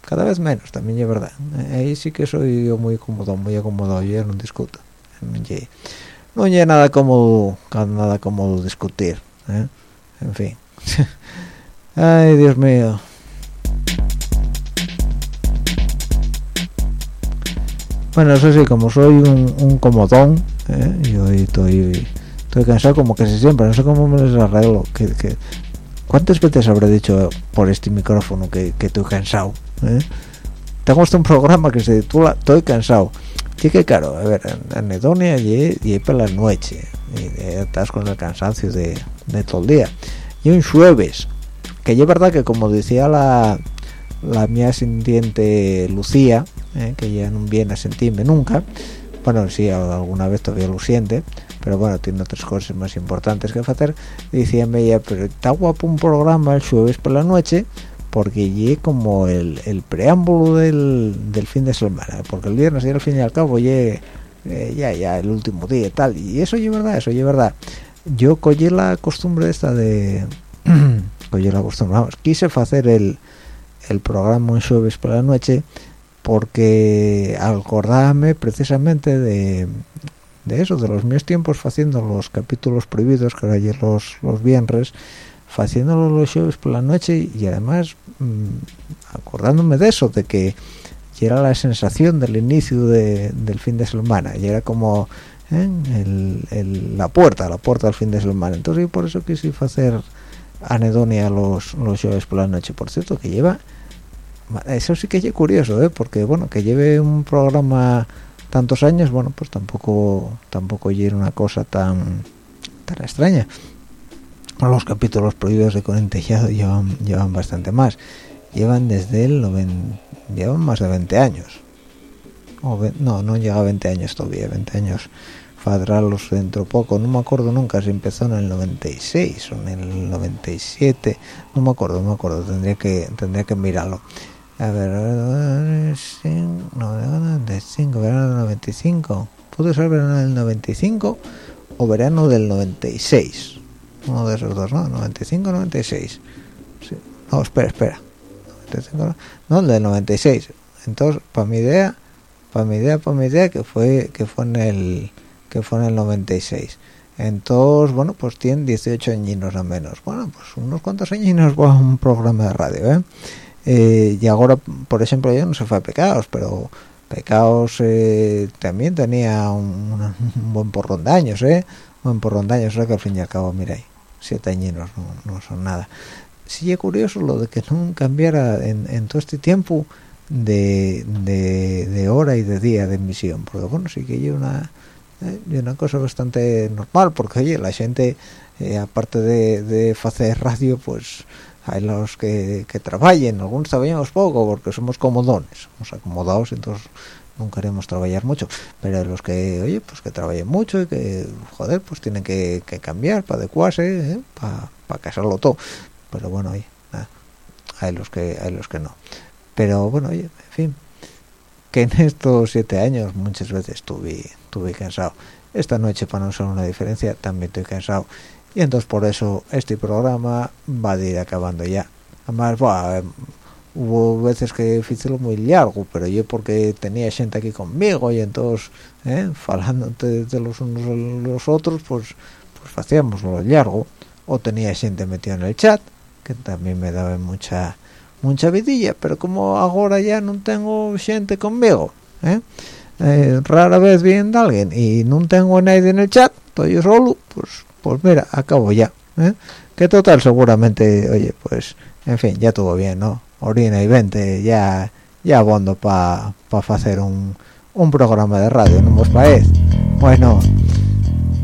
cada vez menos también es verdad ahí sí que soy yo muy cómodo muy acomodado yo ya no discuto no hay nada cómodo nada cómodo discutir ¿eh? en fin ay dios mío bueno eso sí como soy un, comodón ¿eh? yo estoy estoy cansado como casi siempre no sé cómo me les arreglo cuántas veces habré dicho por este micrófono que, estoy cansado ¿eh? tengo hasta un programa que se titula estoy cansado sí que claro a ver en Edonia y, y por la noche y estás con el cansancio de, de todo el día y un jueves que es verdad que como decía la la mía sintiente Lucía ¿eh? que ya no viene a sentirme nunca. Bueno sí alguna vez todavía lo siente pero bueno tiene otras cosas más importantes que hacer. Decíame ella pero está guapo un programa el jueves por la noche porque llegué como el, el preámbulo del, del, fin de semana porque el viernes y al fin y al cabo llegué eh, ya ya el último día y tal y eso es verdad eso es verdad. Yo cogí la costumbre esta de cogí la costumbre vamos quise hacer el el programa un jueves por la noche porque acordarme precisamente de, de eso, de los míos tiempos haciendo los capítulos prohibidos, que ayer los, los viernes, haciéndolo los jueves por la noche y además mmm, acordándome de eso, de que era la sensación del inicio de, del fin de semana, y era como ¿eh? la puerta, la puerta al fin de semana. Entonces por eso quise hacer anedonia los, los jueves por la noche. Por cierto, que lleva eso sí que es curioso ¿eh? porque bueno que lleve un programa tantos años bueno pues tampoco tampoco lleva una cosa tan tan extraña los capítulos prohibidos de Conentejado llevan llevan bastante más llevan desde el 90, llevan más de 20 años no no llega a 20 años todavía 20 años fadralos dentro poco no me acuerdo nunca si empezó en el 96 o en el 97 no me acuerdo no me acuerdo tendría que tendría que mirarlo a ver, no, 95, verano del 95. Puede ser verano del 95 o verano del 96. Uno de esos dos, ¿no? 95, 96. Sí. No, espera, espera. 95, no, del 96. Entonces, para mi idea, para mi idea, para mi idea, que fue que fue en el que fue en el 96. Entonces, bueno, pues tiene 18 añinos a menos. Bueno, pues unos cuantos añinos va un programa de radio, ¿eh? Eh, y ahora por ejemplo yo no se fue a pecados pero pecados eh, también tenía un, buen porrón de años eh buen porrón de años o sea que al fin y al cabo mira ahí siete añinos no, no son nada sí es curioso lo de que no cambiara en, en todo este tiempo de, de, de, hora y de día de emisión porque bueno sí que hay una eh, una cosa bastante normal porque oye la gente eh, aparte de, de hacer radio pues hay los que, que trabajen, algunos trabajamos poco porque somos comodones, somos acomodados, entonces no queremos trabajar mucho, pero los que, oye, pues que trabajen mucho y que, joder, pues tienen que, que cambiar para adecuarse, ¿eh? para pa casarlo todo, pero bueno, oye, nada, hay los que, hay los que no, pero bueno, oye, en fin, que en estos siete años muchas veces estuve, estuve cansado, esta noche para no ser una diferencia también estoy cansado. Y entonces por eso este programa va a ir acabando ya. Además bah, hubo veces que hice muy largo pero yo porque tenía gente aquí conmigo y entonces ¿eh? falando de, de, los unos a los otros pues pues hacíamos lo largo. O tenía gente metida en el chat que también me daba mucha mucha vidilla pero como ahora ya no tengo gente conmigo ¿eh? Eh, rara vez viene alguien y no tengo nadie en el chat estoy solo pues pues mira, acabo ya. ¿eh? Que total, seguramente, oye, pues, en fin, ya estuvo bien, ¿no? Orina y 20, ya, ya abondo para pa hacer un, un programa de radio, ¿no os parece? Bueno,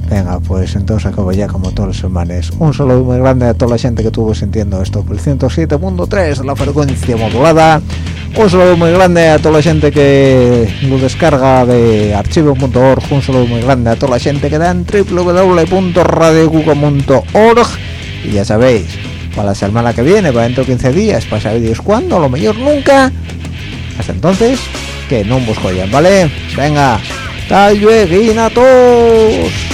venga, pues entonces acabo ya como todas las semanas. Un saludo muy grande a toda la gente que estuvo sintiendo esto por el 107.3, la frecuencia modulada. Un saludo muy grande a toda la gente que lo descarga de archivo.org. Un saludo muy grande a toda la gente que da en www.radiocuco.org. Y ya sabéis, para la semana que viene, para dentro de 15 días, para saber Dios cuándo, lo mejor nunca. Hasta entonces, que no os joyan, ¿vale? Venga, hasta luego todos.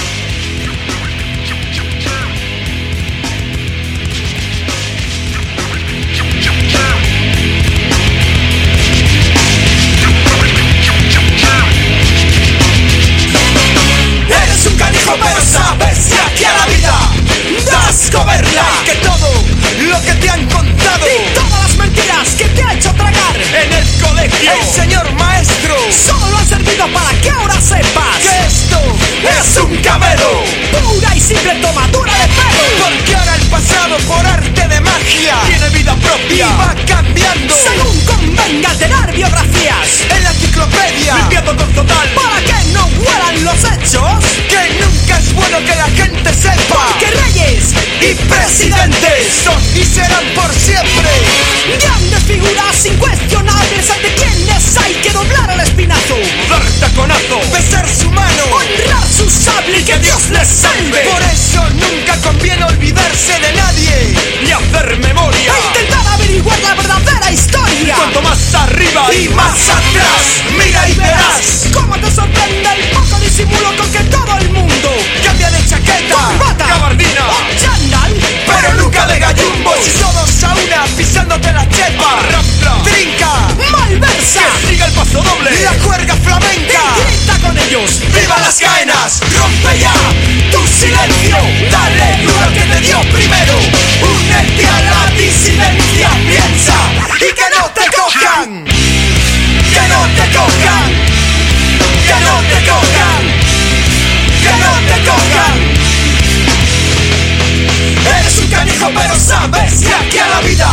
Pero sabes que aquí a la vida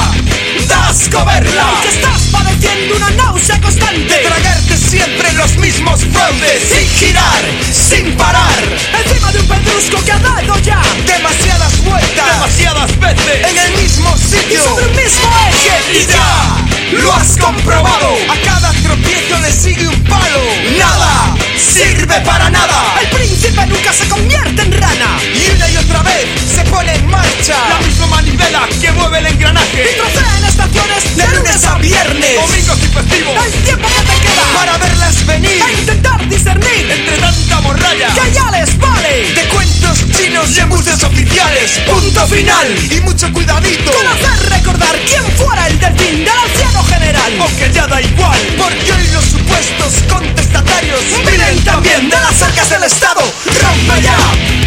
das coberla. Y que estás padeciendo una náusea constante. Tragarte siempre los mismos fraudes Sin girar, sin parar. Encima de un pedrusco que ha dado ya Demasiadas vueltas Demasiadas veces En el mismo sitio. Y sobre el mismo eje Y ya lo has comprobado. A cada tropiezo le sigue un palo. Nada sirve para nada. El príncipe nunca se convierte en rana. Y una y otra vez pone en marcha. La misma manivela que mueve el engranaje. Y trocea en estaciones de lunes a viernes. Domingos y festivos. El tiempo que te queda Para verlas venir. E intentar discernir Entre tanta morralla Que ya les vale. De cuentos chinos y embuses oficiales. Punto final. Y mucho cuidadito. Con hacer recordar quién fuera el delfín del anciano general. Aunque ya da igual Porque hoy los supuestos contestatarios Vienen también de las arcas del Estado. Rompe ya